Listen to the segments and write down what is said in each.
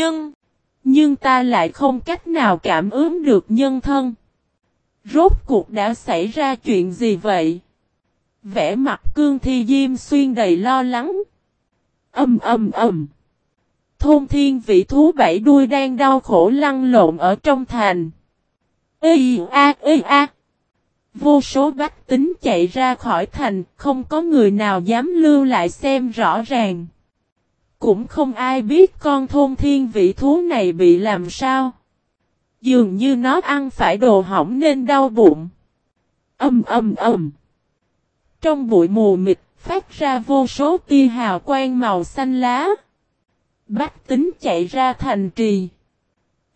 Nhưng, nhưng ta lại không cách nào cảm ứng được nhân thân. Rốt cuộc đã xảy ra chuyện gì vậy? Vẽ mặt cương thi diêm xuyên đầy lo lắng. Âm âm âm. Thôn thiên vị thú bảy đuôi đang đau khổ lăn lộn ở trong thành. Ê a ê a. Vô số bách tính chạy ra khỏi thành, không có người nào dám lưu lại xem rõ ràng. Cũng không ai biết con thôn thiên vị thú này bị làm sao. Dường như nó ăn phải đồ hỏng nên đau bụng. Âm âm âm. Trong bụi mù mịt, phát ra vô số tia hào quang màu xanh lá. Bách tính chạy ra thành trì.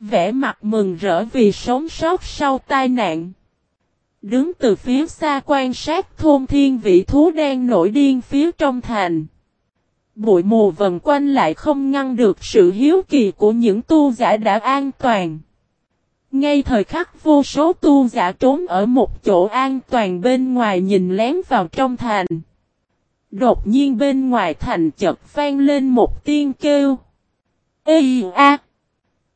Vẽ mặt mừng rỡ vì sống sót sau tai nạn. Đứng từ phía xa quan sát thôn thiên vị thú đang nổi điên phía trong thành. Bụi mù vần quanh lại không ngăn được sự hiếu kỳ của những tu giả đã an toàn. Ngay thời khắc vô số tu giả trốn ở một chỗ an toàn bên ngoài nhìn lén vào trong thành. Đột nhiên bên ngoài thành chợt vang lên một tiếng kêu. Ê a!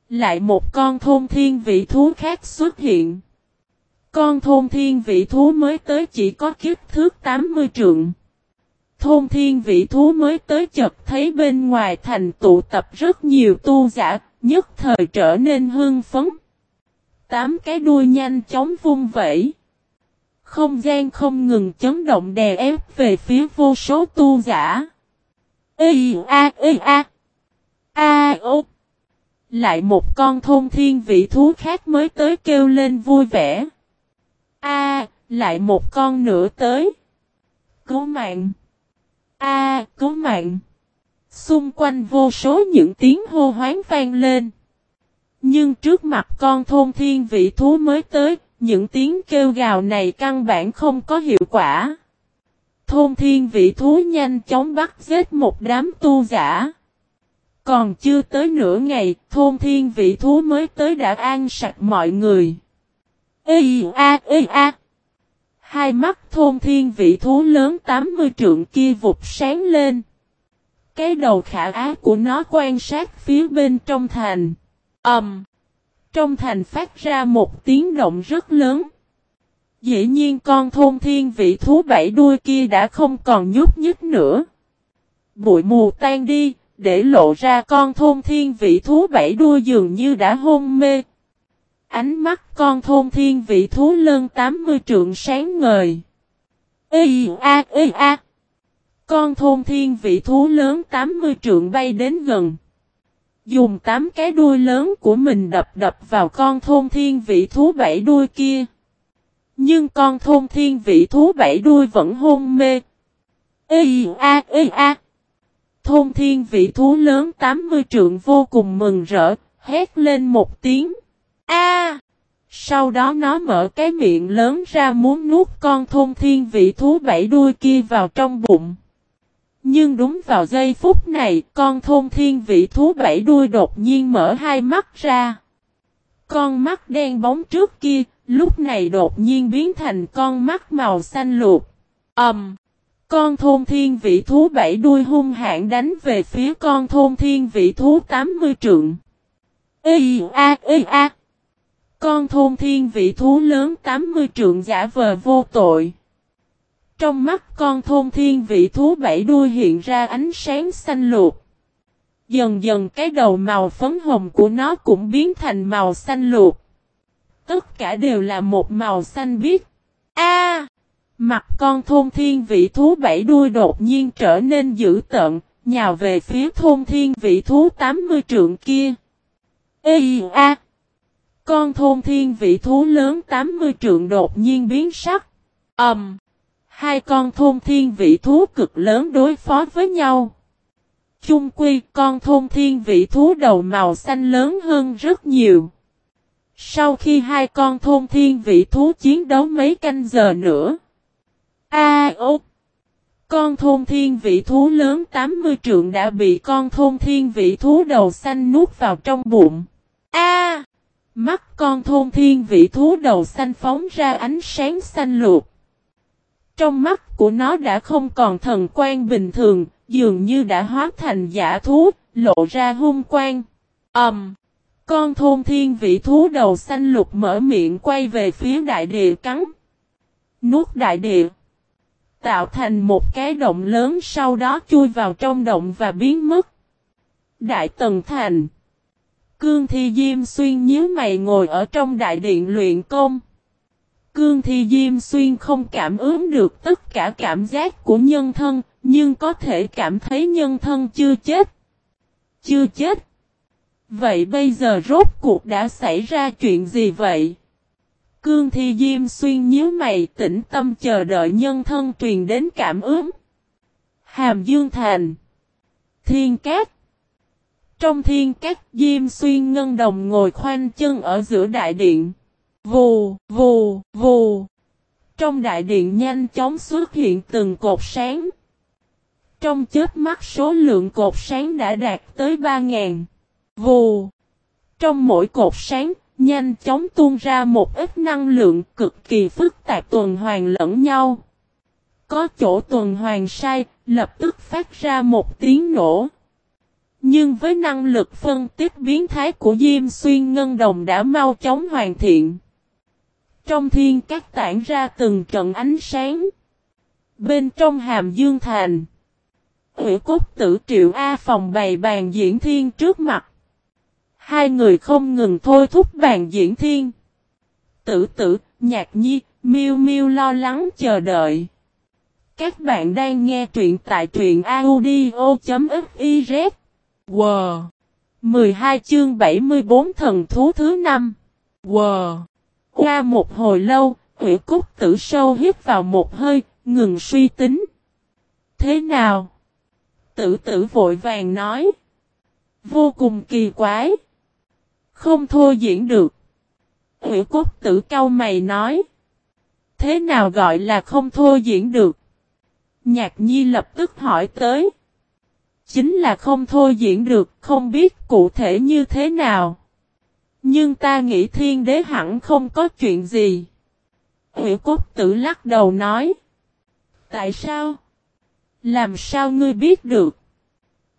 Lại một con thôn thiên vị thú khác xuất hiện. Con thôn thiên vị thú mới tới chỉ có kích thước 80 trượng. Thôn thiên vị thú mới tới chợt thấy bên ngoài thành tụ tập rất nhiều tu giả, nhất thời trở nên hưng phấn. Tám cái đuôi nhanh chóng vung vẩy. Không gian không ngừng chấn động đè ép về phía vô số tu giả. Ê a ê a. A ô. Lại một con thôn thiên vị thú khác mới tới kêu lên vui vẻ. A, lại một con nữa tới. Cứu mạng. A, cứu mạng. Xung quanh vô số những tiếng hô hoáng vang lên. Nhưng trước mặt con thôn thiên vị thú mới tới, những tiếng kêu gào này căn bản không có hiệu quả. Thôn thiên vị thú nhanh chóng bắt giết một đám tu giả. Còn chưa tới nửa ngày, thôn thiên vị thú mới tới đã an sạch mọi người. Ê a ê a. Hai mắt thôn thiên vị thú lớn 80 trượng kia vụt sáng lên. Cái đầu khả á của nó quan sát phía bên trong thành. ầm Um, trong thành phát ra một tiếng động rất lớn. Dĩ nhiên con thôn thiên vị thú bảy đuôi kia đã không còn nhúc nhích nữa. Bụi mù tan đi, để lộ ra con thôn thiên vị thú bảy đuôi dường như đã hôn mê. Ánh mắt con thôn thiên vị thú lân 80 trượng sáng ngời. Ê a ê a. Con thôn thiên vị thú lớn 80 trượng bay đến gần. Dùng tám cái đuôi lớn của mình đập đập vào con thôn thiên vị thú bảy đuôi kia. Nhưng con thôn thiên vị thú bảy đuôi vẫn hôn mê. Ê a ê a. Thôn thiên vị thú lớn 80 trượng vô cùng mừng rỡ, hét lên một tiếng. A! Sau đó nó mở cái miệng lớn ra muốn nuốt con thôn thiên vị thú bảy đuôi kia vào trong bụng. Nhưng đúng vào giây phút này, con thôn thiên vị thú bảy đuôi đột nhiên mở hai mắt ra. Con mắt đen bóng trước kia, lúc này đột nhiên biến thành con mắt màu xanh luộc. Ẩm! Um, con thôn thiên vị thú bảy đuôi hung hãn đánh về phía con thôn thiên vị thú 80 trượng. Ê a ê a! Con thôn thiên vị thú lớn 80 trượng giả vờ vô tội. Trong mắt con thôn thiên vị thú bảy đuôi hiện ra ánh sáng xanh luộc. Dần dần cái đầu màu phấn hồng của nó cũng biến thành màu xanh luộc. Tất cả đều là một màu xanh biếc. A! mặt con thôn thiên vị thú bảy đuôi đột nhiên trở nên dữ tợn, nhào về phía thôn thiên vị thú 80 trượng kia. Ê a! Con thôn thiên vị thú lớn 80 trượng đột nhiên biến sắc. Ẩm! Um, Hai con thôn thiên vị thú cực lớn đối phó với nhau. Chung quy con thôn thiên vị thú đầu màu xanh lớn hơn rất nhiều. Sau khi hai con thôn thiên vị thú chiến đấu mấy canh giờ nữa. A ốc! Con thôn thiên vị thú lớn 80 trượng đã bị con thôn thiên vị thú đầu xanh nuốt vào trong bụng. A! Mắt con thôn thiên vị thú đầu xanh phóng ra ánh sáng xanh luộc. Trong mắt của nó đã không còn thần quan bình thường, dường như đã hóa thành giả thú, lộ ra hung quang. ầm. con thôn thiên vị thú đầu xanh lục mở miệng quay về phía đại địa cắn. Nuốt đại địa. Tạo thành một cái động lớn sau đó chui vào trong động và biến mất. Đại Tần Thành. Cương Thi Diêm Xuyên nhíu mày ngồi ở trong đại điện luyện công. Cương Thi Diêm Xuyên không cảm ứng được tất cả cảm giác của nhân thân, nhưng có thể cảm thấy nhân thân chưa chết. Chưa chết. Vậy bây giờ rốt cuộc đã xảy ra chuyện gì vậy? Cương Thi Diêm Xuyên nhíu mày tĩnh tâm chờ đợi nhân thân truyền đến cảm ứng. Hàm Dương Thành Thiên Cát trong thiên các Diêm Xuyên Ngân Đồng ngồi khoanh chân ở giữa đại điện. Vù, vù, vù. Trong đại điện nhanh chóng xuất hiện từng cột sáng. Trong chết mắt số lượng cột sáng đã đạt tới 3.000. Vù. Trong mỗi cột sáng, nhanh chóng tuôn ra một ít năng lượng cực kỳ phức tạp tuần hoàn lẫn nhau. Có chỗ tuần hoàn sai, lập tức phát ra một tiếng nổ. Nhưng với năng lực phân tích biến thái của Diêm Xuyên Ngân Đồng đã mau chóng hoàn thiện. Trong thiên các tản ra từng trận ánh sáng. Bên trong hàm dương thành. Hữu cốt tử triệu A phòng bày bàn diễn thiên trước mặt. Hai người không ngừng thôi thúc bàn diễn thiên. Tử tử, nhạc nhi, miêu miêu lo lắng chờ đợi. Các bạn đang nghe truyện tại truyện audio.fif Wow! 12 chương 74 thần thú thứ 5. Wow! Qua một hồi lâu, Hủy Cúc tử sâu hít vào một hơi, ngừng suy tính. Thế nào? Tử tử vội vàng nói. Vô cùng kỳ quái. Không thua diễn được. Hủy Cúc tử cau mày nói. Thế nào gọi là không thua diễn được? Nhạc nhi lập tức hỏi tới. Chính là không thôi diễn được, không biết cụ thể như thế nào. Nhưng ta nghĩ thiên đế hẳn không có chuyện gì. Nguyễn cốt tử lắc đầu nói. Tại sao? Làm sao ngươi biết được?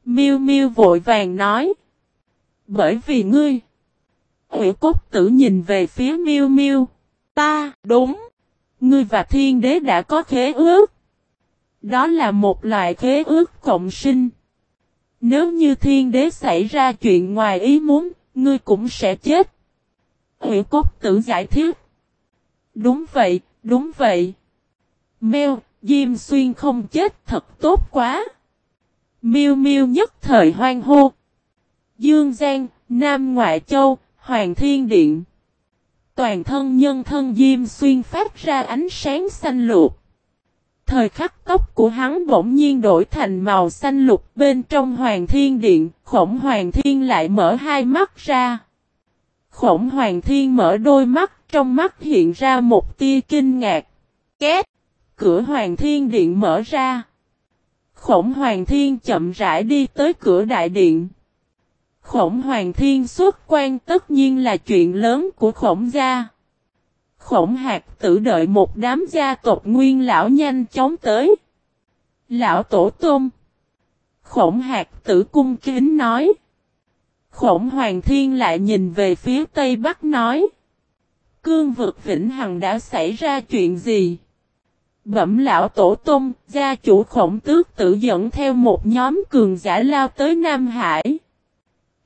Miêu miêu vội vàng nói. Bởi vì ngươi. Nguyễn cốt tử nhìn về phía miêu miêu. Ta, đúng. Ngươi và thiên đế đã có khế ước. Đó là một loại khế ước cộng sinh. Nếu như thiên đế xảy ra chuyện ngoài ý muốn, ngươi cũng sẽ chết. Huyện cốt tử giải thích. Đúng vậy, đúng vậy. Mèo, Diêm Xuyên không chết thật tốt quá. Miêu Miêu nhất thời hoang hô. Dương Giang, Nam Ngoại Châu, Hoàng Thiên Điện. Toàn thân nhân thân Diêm Xuyên phát ra ánh sáng xanh lục. Thời khắc tóc của hắn bỗng nhiên đổi thành màu xanh lục bên trong Hoàng Thiên Điện, khổng Hoàng Thiên lại mở hai mắt ra. Khổng Hoàng Thiên mở đôi mắt, trong mắt hiện ra một tia kinh ngạc. Két! Cửa Hoàng Thiên Điện mở ra. Khổng Hoàng Thiên chậm rãi đi tới cửa đại điện. Khổng Hoàng Thiên xuất quan tất nhiên là chuyện lớn của khổng gia. Khổng hạt tử đợi một đám gia tộc nguyên lão nhanh chóng tới. Lão tổ tôm. Khổng hạt tử cung kính nói. Khổng hoàng thiên lại nhìn về phía tây bắc nói. Cương vực Vĩnh Hằng đã xảy ra chuyện gì? Bẩm lão tổ tôm, gia chủ khổng tước tự dẫn theo một nhóm cường giả lao tới Nam Hải.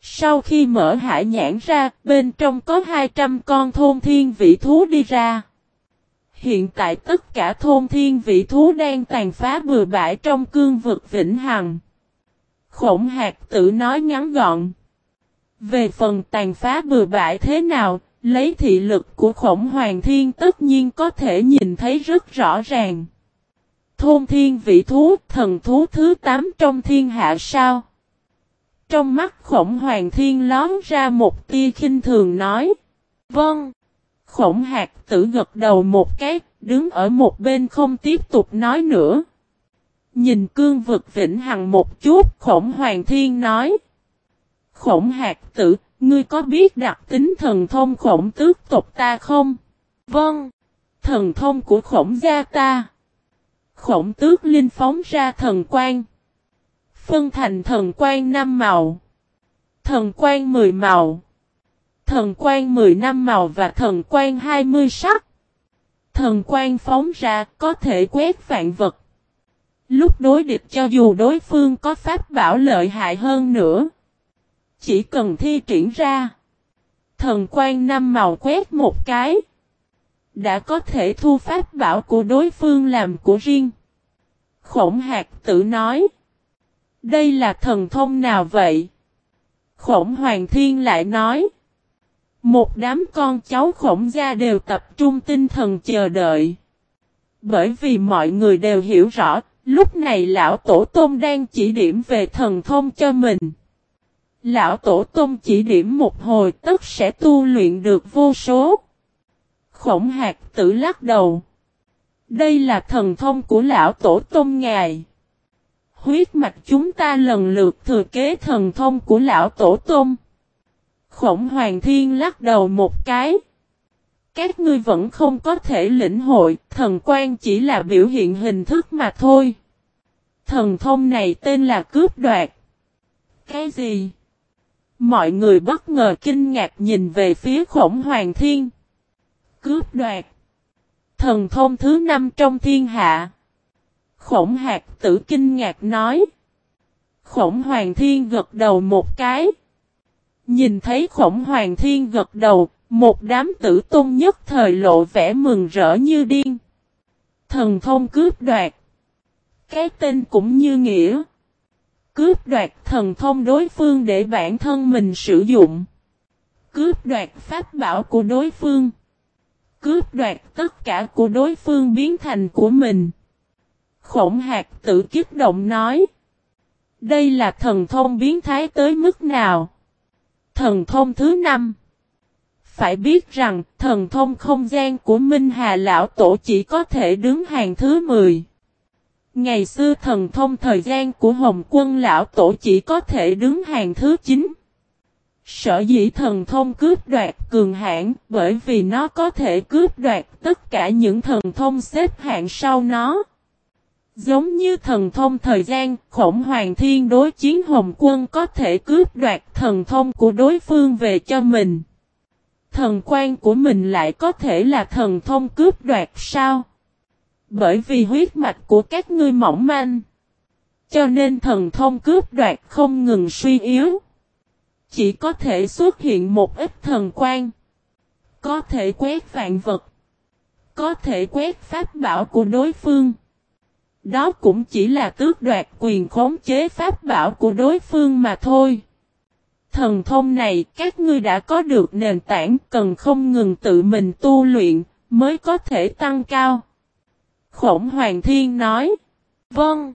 Sau khi mở hải nhãn ra, bên trong có 200 con thôn thiên vị thú đi ra. Hiện tại tất cả thôn thiên vị thú đang tàn phá bừa bãi trong cương vực Vĩnh Hằng. Khổng hạt tự nói ngắn gọn. Về phần tàn phá bừa bãi thế nào, lấy thị lực của khổng hoàng thiên tất nhiên có thể nhìn thấy rất rõ ràng. Thôn thiên vị thú, thần thú thứ 8 trong thiên hạ sao? Trong mắt khổng hoàng thiên lón ra một tia khinh thường nói. Vâng. Khổng hạt tử gật đầu một cái, đứng ở một bên không tiếp tục nói nữa. Nhìn cương vực vĩnh hằng một chút, khổng hoàng thiên nói. Khổng hạt tử, ngươi có biết đặc tính thần thông khổng tước tộc ta không? Vâng. Thần thông của khổng gia ta. Khổng tước linh phóng ra thần quan. Phân thành thần quan năm màu. Thần quan 10 màu. Thần quan 10 năm màu và thần quan 20 sắc. Thần quan phóng ra có thể quét vạn vật. Lúc đối địch cho dù đối phương có pháp bảo lợi hại hơn nữa. Chỉ cần thi triển ra. Thần quan năm màu quét một cái. Đã có thể thu pháp bảo của đối phương làm của riêng. Khổng hạt tự nói. Đây là thần thông nào vậy? Khổng hoàng thiên lại nói. Một đám con cháu khổng gia đều tập trung tinh thần chờ đợi. Bởi vì mọi người đều hiểu rõ, lúc này lão tổ tôm đang chỉ điểm về thần thông cho mình. Lão tổ tôm chỉ điểm một hồi tất sẽ tu luyện được vô số. Khổng hạt tử lắc đầu. Đây là thần thông của lão tổ tôm ngài. Huyết mạch chúng ta lần lượt thừa kế thần thông của lão tổ tôm. Khổng hoàng thiên lắc đầu một cái. Các ngươi vẫn không có thể lĩnh hội, thần quan chỉ là biểu hiện hình thức mà thôi. Thần thông này tên là cướp đoạt. Cái gì? Mọi người bất ngờ kinh ngạc nhìn về phía khổng hoàng thiên. Cướp đoạt. Thần thông thứ năm trong thiên hạ. Khổng hạt tử kinh ngạc nói. Khổng hoàng thiên gật đầu một cái. Nhìn thấy khổng hoàng thiên gật đầu, một đám tử tôn nhất thời lộ vẻ mừng rỡ như điên. Thần thông cướp đoạt. Cái tên cũng như nghĩa. Cướp đoạt thần thông đối phương để bản thân mình sử dụng. Cướp đoạt pháp bảo của đối phương. Cướp đoạt tất cả của đối phương biến thành của mình. Khổng hạt tự kích động nói. Đây là thần thông biến thái tới mức nào? Thần thông thứ năm. Phải biết rằng, thần thông không gian của Minh Hà Lão Tổ chỉ có thể đứng hàng thứ 10. Ngày xưa thần thông thời gian của Hồng Quân Lão Tổ chỉ có thể đứng hàng thứ 9. Sở dĩ thần thông cướp đoạt cường hãn, bởi vì nó có thể cướp đoạt tất cả những thần thông xếp hạng sau nó. Giống như thần thông thời gian, khổng hoàng thiên đối chiến hồng quân có thể cướp đoạt thần thông của đối phương về cho mình. Thần quan của mình lại có thể là thần thông cướp đoạt sao? Bởi vì huyết mạch của các ngươi mỏng manh. Cho nên thần thông cướp đoạt không ngừng suy yếu. Chỉ có thể xuất hiện một ít thần quan. Có thể quét vạn vật. Có thể quét pháp bảo của đối phương. Đó cũng chỉ là tước đoạt quyền khống chế pháp bảo của đối phương mà thôi. Thần thông này các ngươi đã có được nền tảng cần không ngừng tự mình tu luyện mới có thể tăng cao. Khổng Hoàng Thiên nói. Vâng.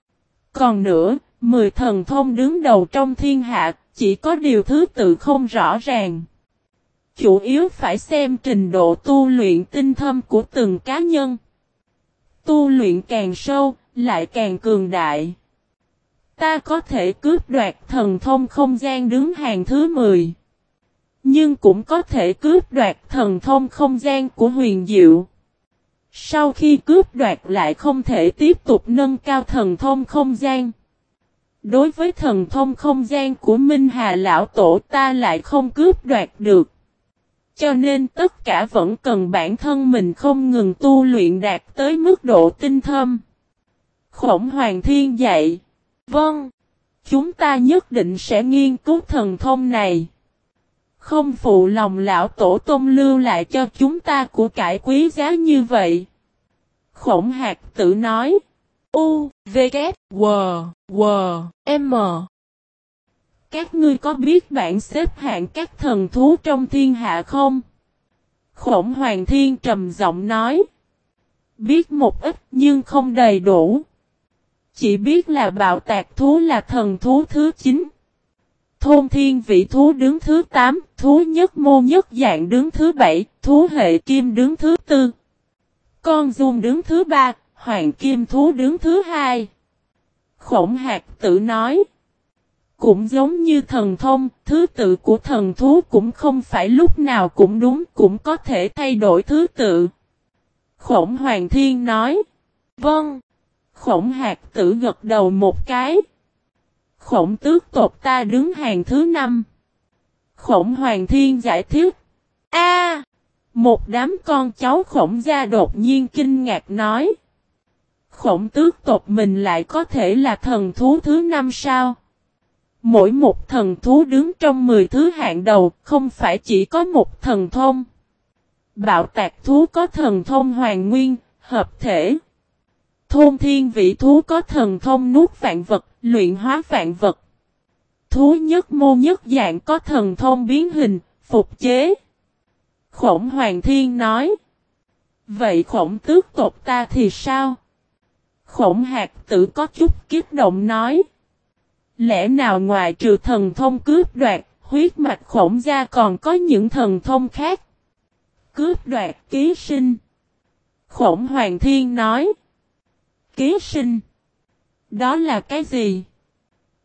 Còn nữa, mười thần thông đứng đầu trong thiên hạ, chỉ có điều thứ tự không rõ ràng. Chủ yếu phải xem trình độ tu luyện tinh thâm của từng cá nhân. Tu luyện càng sâu, lại càng cường đại. Ta có thể cướp đoạt thần thông không gian đứng hàng thứ 10. Nhưng cũng có thể cướp đoạt thần thông không gian của huyền diệu. Sau khi cướp đoạt lại không thể tiếp tục nâng cao thần thông không gian. Đối với thần thông không gian của Minh Hà Lão Tổ ta lại không cướp đoạt được. Cho nên tất cả vẫn cần bản thân mình không ngừng tu luyện đạt tới mức độ tinh thâm. Khổng Hoàng Thiên dạy. Vâng. Chúng ta nhất định sẽ nghiên cứu thần thông này. Không phụ lòng lão tổ tôn lưu lại cho chúng ta của cải quý giá như vậy. Khổng hạt tự nói. U, V, K, W, W, M. Các ngươi có biết bạn xếp hạng các thần thú trong thiên hạ không? Khổng Hoàng Thiên trầm giọng nói. Biết một ít nhưng không đầy đủ. Chỉ biết là bạo tạc thú là thần thú thứ 9. Thôn thiên vị thú đứng thứ 8, thú nhất mô nhất dạng đứng thứ 7, thú hệ kim đứng thứ 4. Con dung đứng thứ 3, hoàng kim thú đứng thứ 2. Khổng hạt tự nói. Cũng giống như thần thông, thứ tự của thần thú cũng không phải lúc nào cũng đúng, cũng có thể thay đổi thứ tự. Khổng Hoàng Thiên nói. Vâng. Khổng hạt tử gật đầu một cái. Khổng tước tộc ta đứng hàng thứ năm. Khổng Hoàng Thiên giải thích. A, Một đám con cháu khổng gia đột nhiên kinh ngạc nói. Khổng tước tộc mình lại có thể là thần thú thứ năm sao? Mỗi một thần thú đứng trong 10 thứ hạng đầu, không phải chỉ có một thần thông. Bạo tạc thú có thần thông hoàng nguyên, hợp thể. Thôn thiên vị thú có thần thông nuốt vạn vật, luyện hóa vạn vật. Thú nhất mô nhất dạng có thần thông biến hình, phục chế. Khổng hoàng thiên nói. Vậy khổng tước tộc ta thì sao? Khổng hạt tử có chút kiếp động nói. Lẽ nào ngoài trừ thần thông cướp đoạt, huyết mạch khổng gia còn có những thần thông khác? Cướp đoạt ký sinh. Khổng Hoàng Thiên nói. Ký sinh. Đó là cái gì?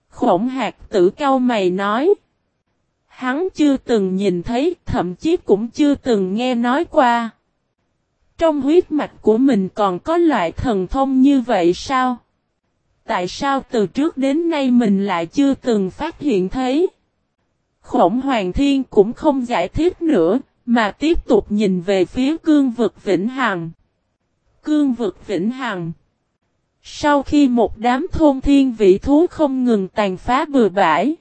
Khổng hạt tử cao mày nói. Hắn chưa từng nhìn thấy, thậm chí cũng chưa từng nghe nói qua. Trong huyết mạch của mình còn có loại thần thông như vậy sao? Tại sao từ trước đến nay mình lại chưa từng phát hiện thấy? Khổng Hoàng Thiên cũng không giải thích nữa, mà tiếp tục nhìn về phía cương vực Vĩnh Hằng. Cương vực Vĩnh Hằng sau khi một đám thôn thiên vị thú không ngừng tàn phá bừa bãi,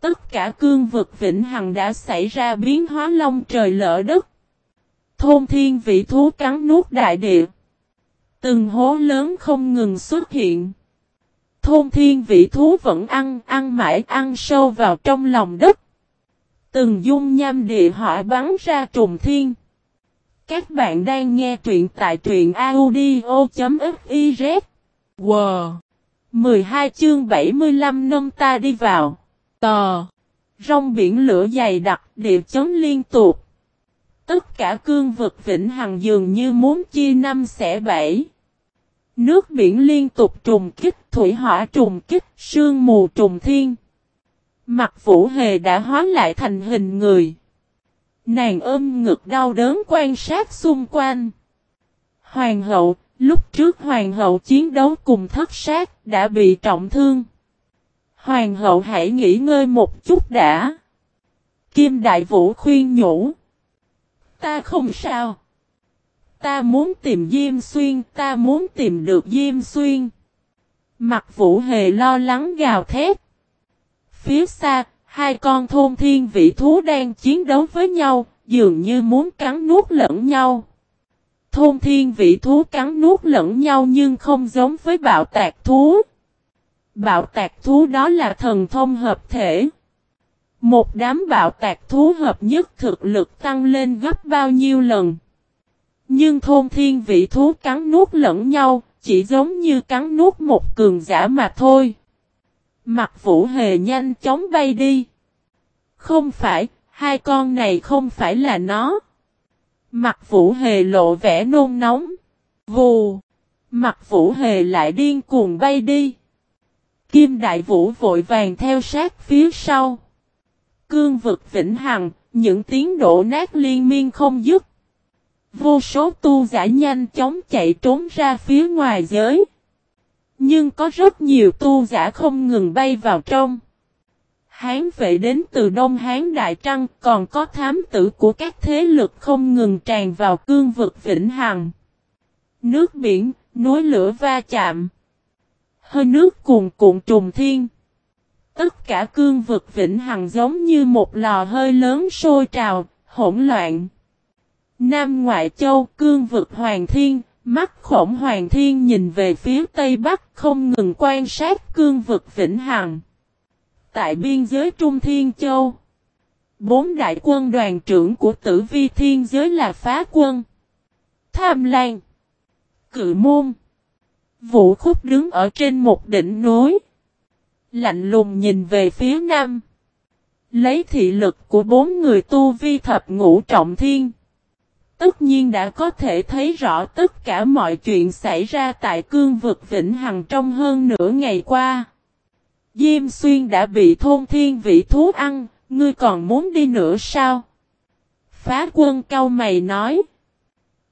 tất cả cương vực Vĩnh Hằng đã xảy ra biến hóa long trời lỡ đất. Thôn thiên vị thú cắn nuốt đại địa. Từng hố lớn không ngừng xuất hiện. Thôn thiên vị thú vẫn ăn, ăn mãi ăn sâu vào trong lòng đất. Từng dung nham địa hỏa bắn ra trùng thiên. Các bạn đang nghe truyện tại truyện audio.fif Wow! 12 chương 75 nâng ta đi vào. Tò! Rong biển lửa dày đặc, địa chấn liên tục. Tất cả cương vực vĩnh hằng dường như muốn chia năm xẻ bảy. Nước biển liên tục trùng kích, thủy hỏa trùng kích, sương mù trùng thiên. Mặt vũ hề đã hóa lại thành hình người. Nàng ôm ngực đau đớn quan sát xung quanh. Hoàng hậu, lúc trước hoàng hậu chiến đấu cùng thất sát đã bị trọng thương. Hoàng hậu hãy nghỉ ngơi một chút đã. Kim Đại Vũ khuyên nhủ. Ta không sao. Ta muốn tìm Diêm Xuyên, ta muốn tìm được Diêm Xuyên. Mặt Vũ Hề lo lắng gào thét. Phía xa, hai con thôn thiên vị thú đang chiến đấu với nhau, dường như muốn cắn nuốt lẫn nhau. Thôn thiên vị thú cắn nuốt lẫn nhau nhưng không giống với bạo tạc thú. Bạo tạc thú đó là thần thông hợp thể. Một đám bạo tạc thú hợp nhất thực lực tăng lên gấp bao nhiêu lần. Nhưng thôn thiên vị thú cắn nuốt lẫn nhau, chỉ giống như cắn nuốt một cường giả mà thôi. Mặt vũ hề nhanh chóng bay đi. Không phải, hai con này không phải là nó. Mặt vũ hề lộ vẻ nôn nóng. Vù. Mặt vũ hề lại điên cuồng bay đi. Kim đại vũ vội vàng theo sát phía sau. Cương vực vĩnh hằng, những tiếng đổ nát liên miên không dứt. Vô số tu giả nhanh chóng chạy trốn ra phía ngoài giới. Nhưng có rất nhiều tu giả không ngừng bay vào trong. Hán vệ đến từ Đông Hán Đại Trăng còn có thám tử của các thế lực không ngừng tràn vào cương vực Vĩnh Hằng. Nước biển, núi lửa va chạm. Hơi nước cuồn cuộn trùng thiên. Tất cả cương vực Vĩnh Hằng giống như một lò hơi lớn sôi trào, hỗn loạn. Nam Ngoại Châu cương vực Hoàng Thiên, mắt khổng Hoàng Thiên nhìn về phía Tây Bắc không ngừng quan sát cương vực Vĩnh Hằng. Tại biên giới Trung Thiên Châu, bốn đại quân đoàn trưởng của tử vi thiên giới là phá quân, tham lan, cự môn. Vũ khúc đứng ở trên một đỉnh núi. Lạnh lùng nhìn về phía nam. Lấy thị lực của bốn người tu vi thập ngũ trọng thiên tất nhiên đã có thể thấy rõ tất cả mọi chuyện xảy ra tại cương vực Vĩnh Hằng trong hơn nửa ngày qua. Diêm Xuyên đã bị thôn thiên vị thú ăn, ngươi còn muốn đi nữa sao? Phá quân cao mày nói.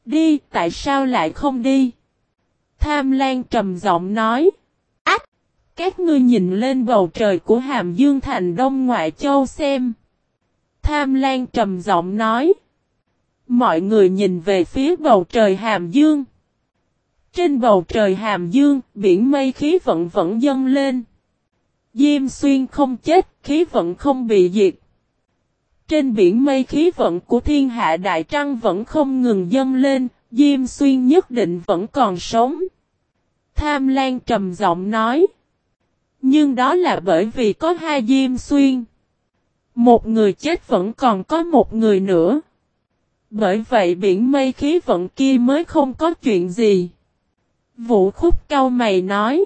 Đi, tại sao lại không đi? Tham Lan trầm giọng nói. Ách! Các ngươi nhìn lên bầu trời của Hàm Dương Thành Đông Ngoại Châu xem. Tham Lan trầm giọng nói. Mọi người nhìn về phía bầu trời hàm dương. Trên bầu trời hàm dương, biển mây khí vận vẫn dâng lên. Diêm xuyên không chết, khí vận không bị diệt. Trên biển mây khí vận của thiên hạ đại trăng vẫn không ngừng dâng lên, Diêm xuyên nhất định vẫn còn sống. Tham Lan trầm giọng nói. Nhưng đó là bởi vì có hai Diêm xuyên. Một người chết vẫn còn có một người nữa. Bởi vậy biển mây khí vận kia mới không có chuyện gì. Vũ khúc cao mày nói.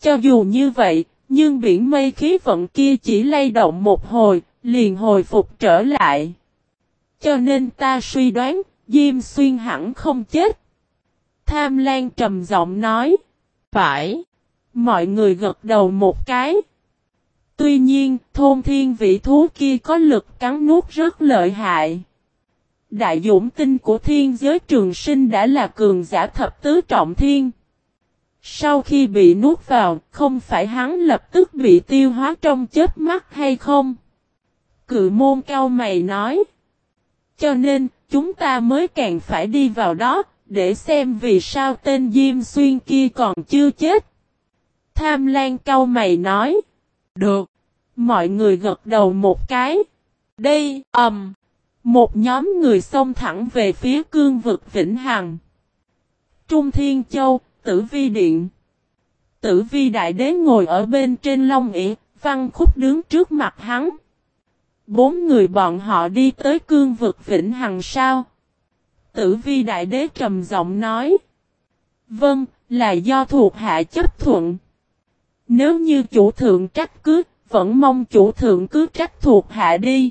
Cho dù như vậy, nhưng biển mây khí vận kia chỉ lay động một hồi, liền hồi phục trở lại. Cho nên ta suy đoán, Diêm Xuyên hẳn không chết. Tham Lan trầm giọng nói. Phải. Mọi người gật đầu một cái. Tuy nhiên, thôn thiên vị thú kia có lực cắn nuốt rất lợi hại. Đại dũng tinh của thiên giới trường sinh đã là cường giả thập tứ trọng thiên. Sau khi bị nuốt vào, không phải hắn lập tức bị tiêu hóa trong chết mắt hay không? Cự môn cao mày nói. Cho nên, chúng ta mới càng phải đi vào đó, để xem vì sao tên Diêm Xuyên kia còn chưa chết. Tham Lan cao mày nói. Được. Mọi người gật đầu một cái. Đây, ầm. Um, một nhóm người xông thẳng về phía cương vực Vĩnh Hằng. Trung Thiên Châu, Tử Vi Điện. Tử Vi Đại Đế ngồi ở bên trên long ỉ, văn khúc đứng trước mặt hắn. Bốn người bọn họ đi tới cương vực Vĩnh Hằng sao? Tử Vi Đại Đế trầm giọng nói. Vâng, là do thuộc hạ chấp thuận. Nếu như chủ thượng trách cứ, vẫn mong chủ thượng cứ trách thuộc hạ đi.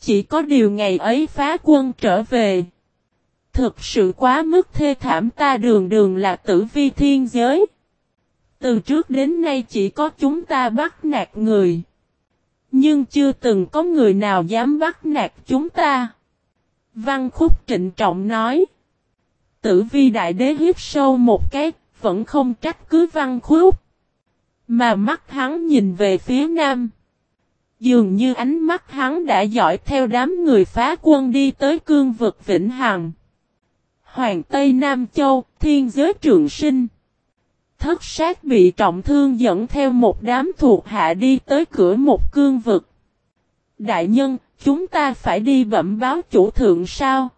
Chỉ có điều ngày ấy phá quân trở về. Thực sự quá mức thê thảm ta đường đường là tử vi thiên giới. Từ trước đến nay chỉ có chúng ta bắt nạt người. Nhưng chưa từng có người nào dám bắt nạt chúng ta. Văn khúc trịnh trọng nói. Tử vi đại đế hiếp sâu một cái, vẫn không trách cứ văn khúc. Mà mắt hắn nhìn về phía nam. Dường như ánh mắt hắn đã dõi theo đám người phá quân đi tới cương vực Vĩnh Hằng. Hoàng Tây Nam Châu, thiên giới trường sinh. Thất sát bị trọng thương dẫn theo một đám thuộc hạ đi tới cửa một cương vực. Đại nhân, chúng ta phải đi bẩm báo chủ thượng sao?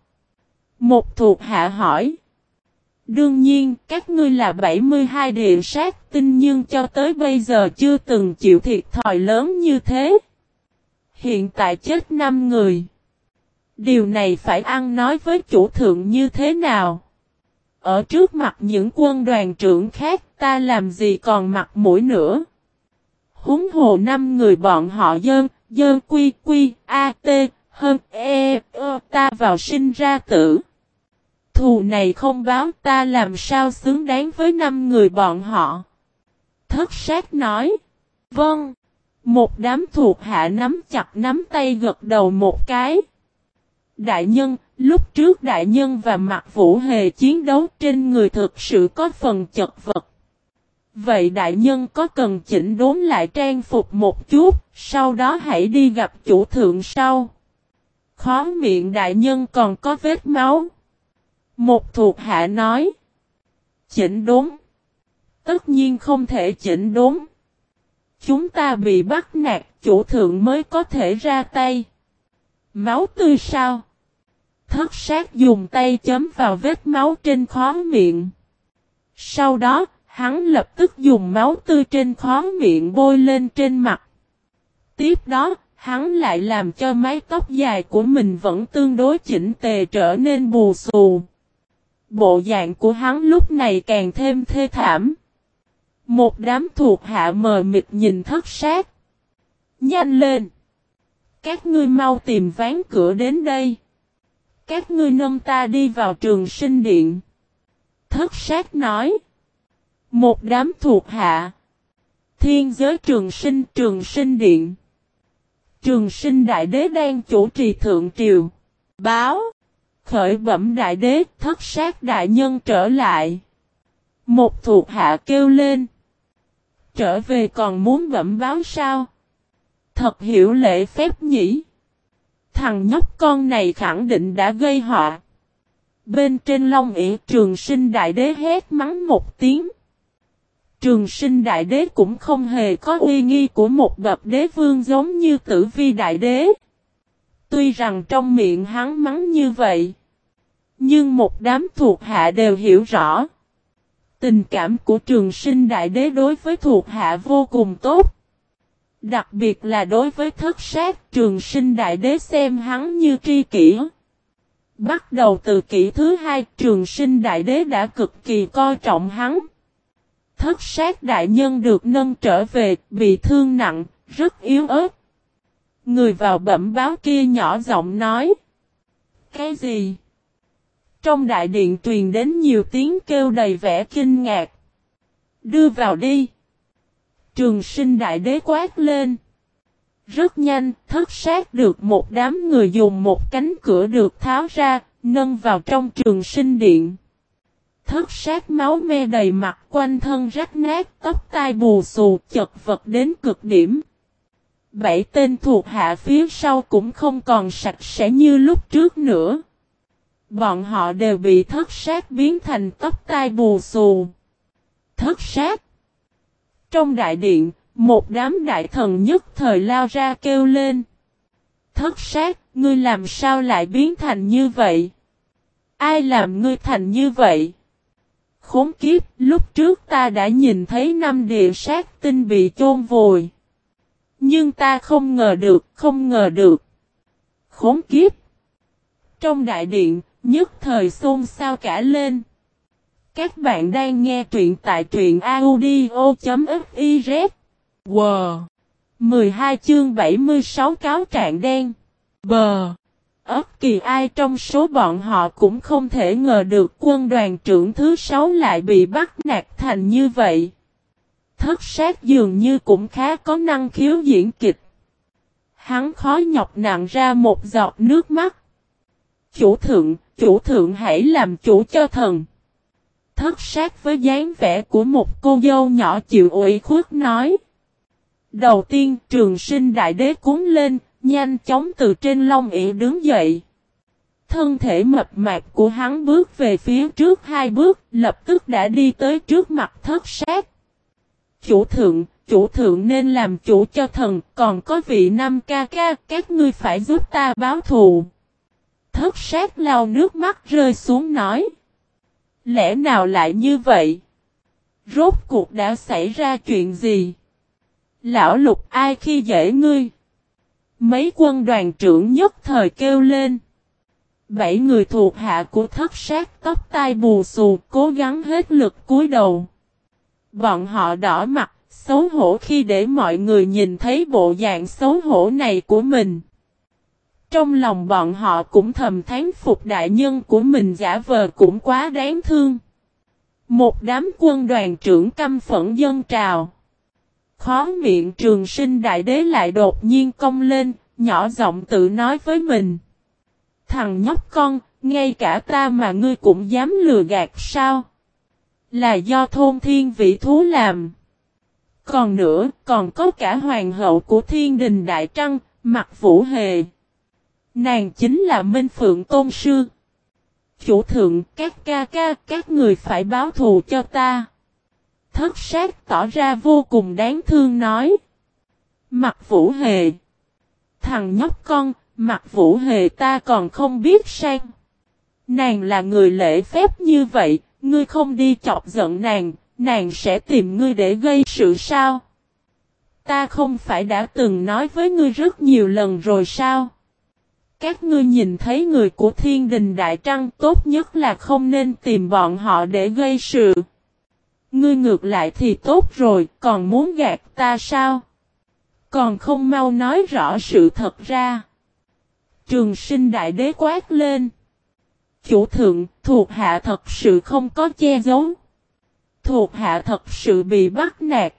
Một thuộc hạ hỏi. Đương nhiên, các ngươi là 72 địa sát tinh nhưng cho tới bây giờ chưa từng chịu thiệt thòi lớn như thế. Hiện tại chết 5 người. Điều này phải ăn nói với chủ thượng như thế nào? Ở trước mặt những quân đoàn trưởng khác ta làm gì còn mặt mũi nữa? Húng hồ năm người bọn họ dơn, dơn quy quy, a t, hơn e, ơ, ta vào sinh ra tử. Thù này không báo ta làm sao xứng đáng với năm người bọn họ. Thất sát nói. Vâng. Một đám thuộc hạ nắm chặt nắm tay gật đầu một cái. Đại nhân, lúc trước đại nhân và mặt vũ hề chiến đấu trên người thực sự có phần chật vật. Vậy đại nhân có cần chỉnh đốn lại trang phục một chút, sau đó hãy đi gặp chủ thượng sau. Khó miệng đại nhân còn có vết máu. Một thuộc hạ nói. Chỉnh đốn. Tất nhiên không thể chỉnh đốn. Chúng ta bị bắt nạt, chủ thượng mới có thể ra tay. Máu tươi sao? Thất sát dùng tay chấm vào vết máu trên khó miệng. Sau đó, hắn lập tức dùng máu tươi trên khó miệng bôi lên trên mặt. Tiếp đó, hắn lại làm cho mái tóc dài của mình vẫn tương đối chỉnh tề trở nên bù xù. Bộ dạng của hắn lúc này càng thêm thê thảm. Một đám thuộc hạ mờ mịt nhìn thất sát. Nhanh lên! Các ngươi mau tìm ván cửa đến đây. Các ngươi nâng ta đi vào trường sinh điện. Thất sát nói. Một đám thuộc hạ. Thiên giới trường sinh trường sinh điện. Trường sinh đại đế đang chủ trì thượng triều. Báo. Khởi bẩm đại đế, thất sát đại nhân trở lại. Một thuộc hạ kêu lên. Trở về còn muốn bẩm báo sao? Thật hiểu lễ phép nhỉ thằng nhóc con này khẳng định đã gây họ. Bên trên long ỉ trường sinh đại đế hét mắng một tiếng. Trường sinh đại đế cũng không hề có uy nghi của một bậc đế vương giống như tử vi đại đế. Tuy rằng trong miệng hắn mắng như vậy. Nhưng một đám thuộc hạ đều hiểu rõ. Tình cảm của trường sinh đại đế đối với thuộc hạ vô cùng tốt. Đặc biệt là đối với thất sát trường sinh đại đế xem hắn như tri kỷ. Bắt đầu từ kỷ thứ hai trường sinh đại đế đã cực kỳ coi trọng hắn. Thất sát đại nhân được nâng trở về, bị thương nặng, rất yếu ớt. Người vào bẩm báo kia nhỏ giọng nói. Cái gì? Trong đại điện truyền đến nhiều tiếng kêu đầy vẻ kinh ngạc. Đưa vào đi. Trường sinh đại đế quát lên. Rất nhanh, thất sát được một đám người dùng một cánh cửa được tháo ra, nâng vào trong trường sinh điện. Thất sát máu me đầy mặt quanh thân rách nát, tóc tai bù xù, chật vật đến cực điểm. Bảy tên thuộc hạ phía sau cũng không còn sạch sẽ như lúc trước nữa. Bọn họ đều bị thất sát biến thành tóc tai bù xù. Thất sát. Trong đại điện, một đám đại thần nhất thời lao ra kêu lên. Thất sát, ngươi làm sao lại biến thành như vậy? Ai làm ngươi thành như vậy? Khốn kiếp, lúc trước ta đã nhìn thấy năm địa sát tinh bị chôn vùi. Nhưng ta không ngờ được, không ngờ được. Khốn kiếp. Trong đại điện, nhất thời xôn xao cả lên. Các bạn đang nghe truyện tại truyện audio.fiz. Wow! 12 chương 76 cáo trạng đen. Bờ! Ất kỳ ai trong số bọn họ cũng không thể ngờ được quân đoàn trưởng thứ sáu lại bị bắt nạt thành như vậy. Thất sát dường như cũng khá có năng khiếu diễn kịch. Hắn khó nhọc nặng ra một giọt nước mắt. Chủ thượng, chủ thượng hãy làm chủ cho thần. Thất sát với dáng vẻ của một cô dâu nhỏ chịu ủy khuất nói. Đầu tiên trường sinh đại đế cuốn lên, nhanh chóng từ trên long ỉ đứng dậy. Thân thể mập mạp của hắn bước về phía trước hai bước, lập tức đã đi tới trước mặt thất sát. Chủ thượng, chủ thượng nên làm chủ cho thần, còn có vị nam ca ca, các ngươi phải giúp ta báo thù. Thất sát lao nước mắt rơi xuống nói. Lẽ nào lại như vậy? Rốt cuộc đã xảy ra chuyện gì? Lão lục ai khi dễ ngươi? Mấy quân đoàn trưởng nhất thời kêu lên. Bảy người thuộc hạ của thất sát tóc tai bù xù cố gắng hết lực cúi đầu. Bọn họ đỏ mặt, xấu hổ khi để mọi người nhìn thấy bộ dạng xấu hổ này của mình. Trong lòng bọn họ cũng thầm thán phục đại nhân của mình giả vờ cũng quá đáng thương. Một đám quân đoàn trưởng căm phẫn dân trào. Khó miệng trường sinh đại đế lại đột nhiên công lên, nhỏ giọng tự nói với mình. Thằng nhóc con, ngay cả ta mà ngươi cũng dám lừa gạt sao? Là do thôn thiên vị thú làm. Còn nữa, còn có cả hoàng hậu của thiên đình Đại Trăng, mặt vũ hề. Nàng chính là Minh Phượng Tôn Sư. Chủ thượng, các ca ca, các người phải báo thù cho ta. Thất sát tỏ ra vô cùng đáng thương nói. Mặt vũ hề. Thằng nhóc con, mặt vũ hề ta còn không biết sang. Nàng là người lễ phép như vậy, ngươi không đi chọc giận nàng, nàng sẽ tìm ngươi để gây sự sao? Ta không phải đã từng nói với ngươi rất nhiều lần rồi sao? Các ngươi nhìn thấy người của thiên đình đại trăng tốt nhất là không nên tìm bọn họ để gây sự. Ngươi ngược lại thì tốt rồi, còn muốn gạt ta sao? Còn không mau nói rõ sự thật ra. Trường sinh đại đế quát lên. Chủ thượng, thuộc hạ thật sự không có che giấu. Thuộc hạ thật sự bị bắt nạt.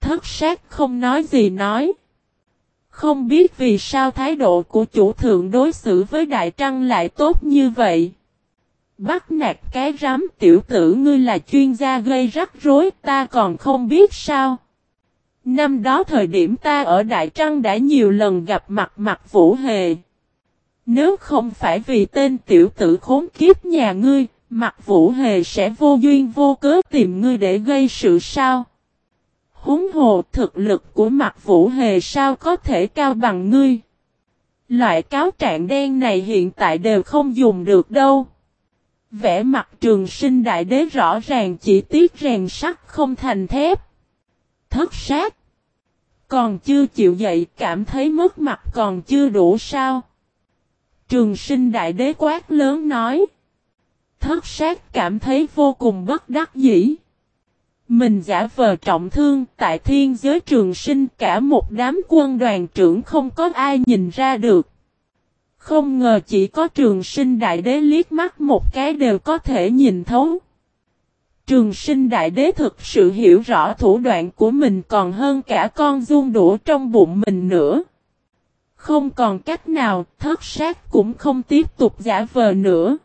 Thất sát không nói gì nói. Không biết vì sao thái độ của chủ thượng đối xử với Đại Trăng lại tốt như vậy. Bắt nạt cái rắm tiểu tử ngươi là chuyên gia gây rắc rối ta còn không biết sao. Năm đó thời điểm ta ở Đại Trăng đã nhiều lần gặp mặt mặt Vũ Hề. Nếu không phải vì tên tiểu tử khốn kiếp nhà ngươi, mặt vũ hề sẽ vô duyên vô cớ tìm ngươi để gây sự sao? Húng hồ thực lực của mặt vũ hề sao có thể cao bằng ngươi? Loại cáo trạng đen này hiện tại đều không dùng được đâu. Vẽ mặt trường sinh đại đế rõ ràng chỉ tiếc rèn sắt không thành thép. Thất sát. Còn chưa chịu dậy, cảm thấy mất mặt còn chưa đủ sao. Trường sinh đại đế quát lớn nói. Thất sát cảm thấy vô cùng bất đắc dĩ. Mình giả vờ trọng thương tại thiên giới trường sinh cả một đám quân đoàn trưởng không có ai nhìn ra được. Không ngờ chỉ có trường sinh đại đế liếc mắt một cái đều có thể nhìn thấu. Trường sinh đại đế thực sự hiểu rõ thủ đoạn của mình còn hơn cả con dung đũa trong bụng mình nữa. Không còn cách nào, thất sát cũng không tiếp tục giả vờ nữa.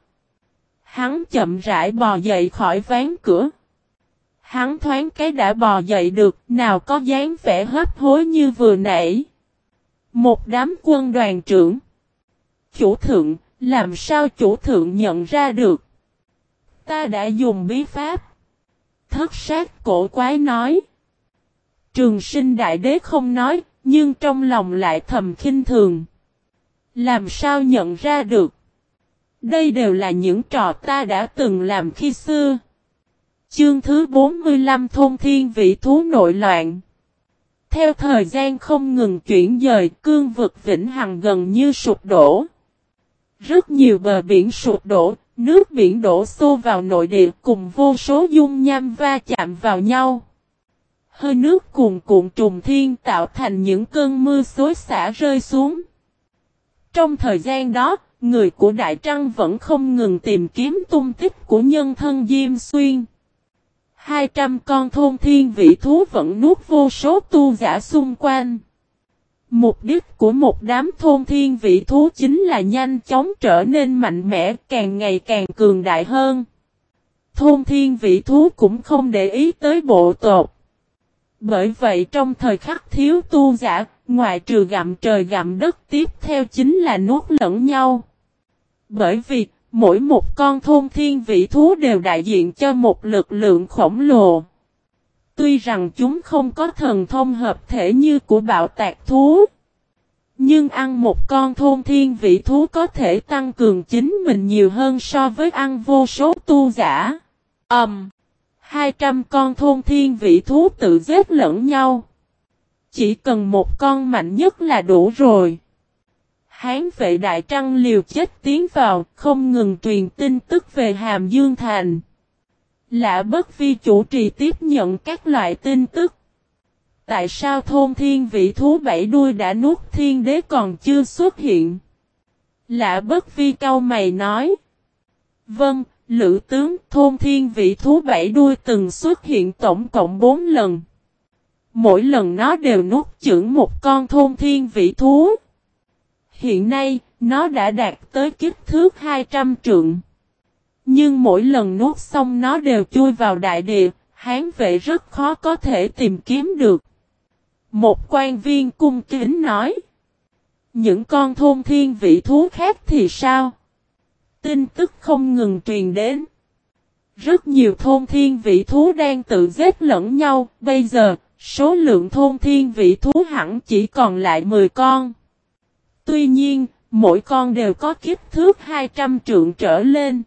Hắn chậm rãi bò dậy khỏi ván cửa. Hắn thoáng cái đã bò dậy được, nào có dáng vẻ hấp hối như vừa nãy. Một đám quân đoàn trưởng. Chủ thượng, làm sao chủ thượng nhận ra được? Ta đã dùng bí pháp. Thất sát cổ quái nói. Trường sinh đại đế không nói, nhưng trong lòng lại thầm khinh thường. Làm sao nhận ra được? Đây đều là những trò ta đã từng làm khi xưa. Chương thứ 45 Thôn Thiên Vị Thú Nội Loạn Theo thời gian không ngừng chuyển dời, cương vực Vĩnh Hằng gần như sụp đổ. Rất nhiều bờ biển sụp đổ, nước biển đổ xô vào nội địa cùng vô số dung nham va chạm vào nhau. Hơi nước cuồn cuộn trùng thiên tạo thành những cơn mưa xối xả rơi xuống. Trong thời gian đó, người của Đại Trăng vẫn không ngừng tìm kiếm tung tích của nhân thân Diêm Xuyên. 200 con thôn thiên vị thú vẫn nuốt vô số tu giả xung quanh. Mục đích của một đám thôn thiên vị thú chính là nhanh chóng trở nên mạnh mẽ càng ngày càng cường đại hơn. Thôn thiên vị thú cũng không để ý tới bộ tộc. Bởi vậy trong thời khắc thiếu tu giả, ngoài trừ gặm trời gặm đất tiếp theo chính là nuốt lẫn nhau. Bởi vì, mỗi một con thôn thiên vị thú đều đại diện cho một lực lượng khổng lồ. Tuy rằng chúng không có thần thông hợp thể như của bạo tạc thú. Nhưng ăn một con thôn thiên vị thú có thể tăng cường chính mình nhiều hơn so với ăn vô số tu giả. Ẩm! Um, 200 con thôn thiên vị thú tự giết lẫn nhau. Chỉ cần một con mạnh nhất là đủ rồi. Hán vệ đại trăng liều chết tiến vào, không ngừng truyền tin tức về Hàm Dương Thành. Lạ bất vi chủ trì tiếp nhận các loại tin tức. Tại sao thôn thiên vị thú bảy đuôi đã nuốt thiên đế còn chưa xuất hiện? Lạ bất vi cau mày nói. Vâng, lữ tướng thôn thiên vị thú bảy đuôi từng xuất hiện tổng cộng bốn lần. Mỗi lần nó đều nuốt chửng một con thôn thiên vị thú. Hiện nay, nó đã đạt tới kích thước 200 trượng. Nhưng mỗi lần nuốt xong nó đều chui vào đại địa, hán vệ rất khó có thể tìm kiếm được. Một quan viên cung kính nói. Những con thôn thiên vị thú khác thì sao? Tin tức không ngừng truyền đến. Rất nhiều thôn thiên vị thú đang tự giết lẫn nhau, bây giờ, số lượng thôn thiên vị thú hẳn chỉ còn lại 10 con. Tuy nhiên, mỗi con đều có kích thước 200 trượng trở lên.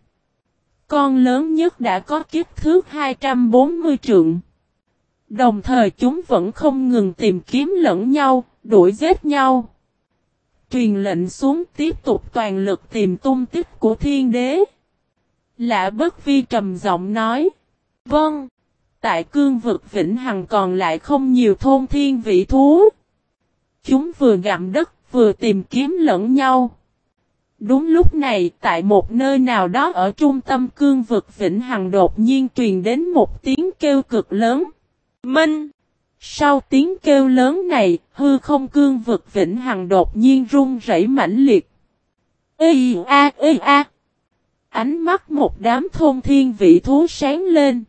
Con lớn nhất đã có kích thước 240 trượng. Đồng thời chúng vẫn không ngừng tìm kiếm lẫn nhau, đuổi giết nhau. Truyền lệnh xuống tiếp tục toàn lực tìm tung tích của thiên đế. Lạ bất vi trầm giọng nói. Vâng. Tại cương vực Vĩnh Hằng còn lại không nhiều thôn thiên vị thú. Chúng vừa gặm đất vừa tìm kiếm lẫn nhau. Đúng lúc này, tại một nơi nào đó ở trung tâm cương vực Vĩnh Hằng đột nhiên truyền đến một tiếng kêu cực lớn. Minh! Sau tiếng kêu lớn này, hư không cương vực Vĩnh Hằng đột nhiên rung rẩy mãnh liệt. Ê a ê a! Ánh mắt một đám thôn thiên vị thú sáng lên.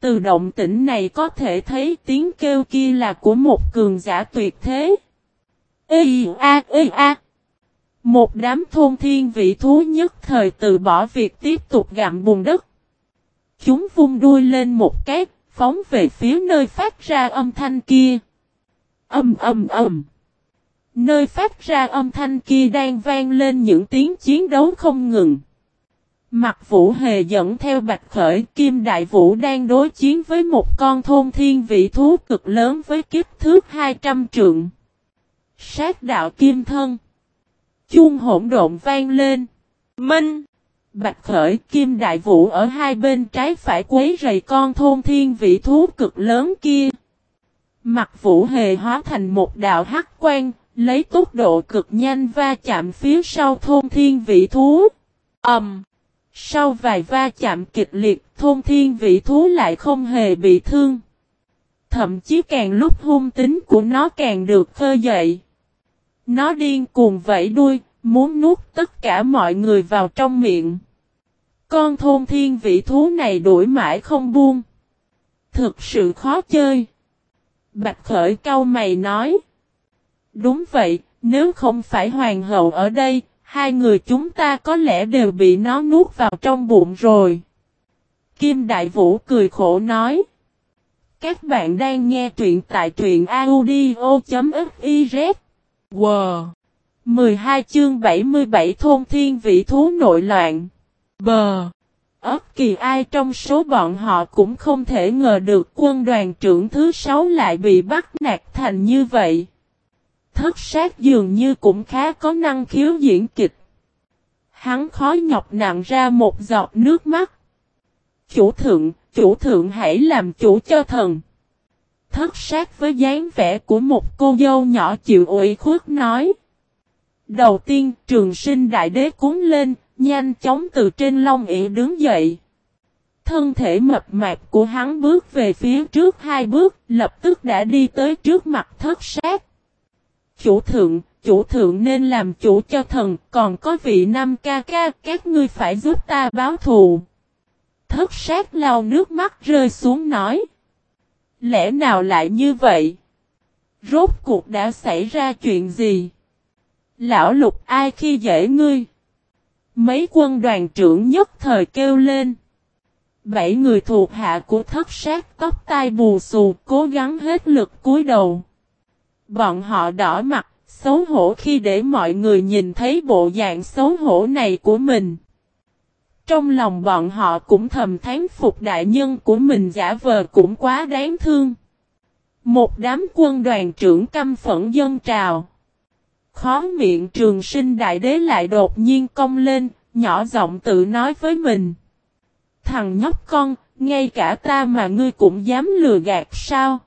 Từ động tĩnh này có thể thấy tiếng kêu kia là của một cường giả tuyệt thế. Ê a ê a! Một đám thôn thiên vị thú nhất thời từ bỏ việc tiếp tục gặm bùn đất. Chúng vung đuôi lên một cái, phóng về phía nơi phát ra âm thanh kia. Âm âm âm. Nơi phát ra âm thanh kia đang vang lên những tiếng chiến đấu không ngừng. Mặt vũ hề dẫn theo bạch khởi kim đại vũ đang đối chiến với một con thôn thiên vị thú cực lớn với kích thước 200 trượng. Sát đạo kim thân. Chuông hỗn độn vang lên. Minh. Bạch khởi kim đại vũ ở hai bên trái phải quấy rầy con thôn thiên vị thú cực lớn kia. Mặt vũ hề hóa thành một đạo hắc quan, lấy tốc độ cực nhanh va chạm phía sau thôn thiên vị thú. Ẩm. Um. Sau vài va chạm kịch liệt, thôn thiên vị thú lại không hề bị thương. Thậm chí càng lúc hung tính của nó càng được khơi dậy. Nó điên cuồng vẫy đuôi, muốn nuốt tất cả mọi người vào trong miệng. Con thôn thiên vị thú này đuổi mãi không buông. Thực sự khó chơi. Bạch khởi cau mày nói. Đúng vậy, nếu không phải hoàng hậu ở đây, hai người chúng ta có lẽ đều bị nó nuốt vào trong bụng rồi. Kim Đại Vũ cười khổ nói. Các bạn đang nghe truyện tại truyện audio.fif Wow! 12 chương 77 thôn thiên vị thú nội loạn. Bờ! Ất kỳ ai trong số bọn họ cũng không thể ngờ được quân đoàn trưởng thứ sáu lại bị bắt nạt thành như vậy. Thất sát dường như cũng khá có năng khiếu diễn kịch. Hắn khó nhọc nặng ra một giọt nước mắt. Chủ thượng, chủ thượng hãy làm chủ cho thần. Thất sát với dáng vẻ của một cô dâu nhỏ chịu ủy khuất nói. Đầu tiên trường sinh đại đế cuốn lên, nhanh chóng từ trên long ỉ đứng dậy. Thân thể mập mạp của hắn bước về phía trước hai bước, lập tức đã đi tới trước mặt thất sát. Chủ thượng, chủ thượng nên làm chủ cho thần, còn có vị nam ca ca, các ngươi phải giúp ta báo thù. Thất sát lau nước mắt rơi xuống nói. Lẽ nào lại như vậy? Rốt cuộc đã xảy ra chuyện gì? Lão lục ai khi dễ ngươi? Mấy quân đoàn trưởng nhất thời kêu lên. Bảy người thuộc hạ của thất sát tóc tai bù xù cố gắng hết lực cúi đầu. Bọn họ đỏ mặt, xấu hổ khi để mọi người nhìn thấy bộ dạng xấu hổ này của mình. Trong lòng bọn họ cũng thầm thán phục đại nhân của mình giả vờ cũng quá đáng thương. Một đám quân đoàn trưởng căm phẫn dân trào. Khó miệng trường sinh đại đế lại đột nhiên cong lên, nhỏ giọng tự nói với mình. Thằng nhóc con, ngay cả ta mà ngươi cũng dám lừa gạt sao?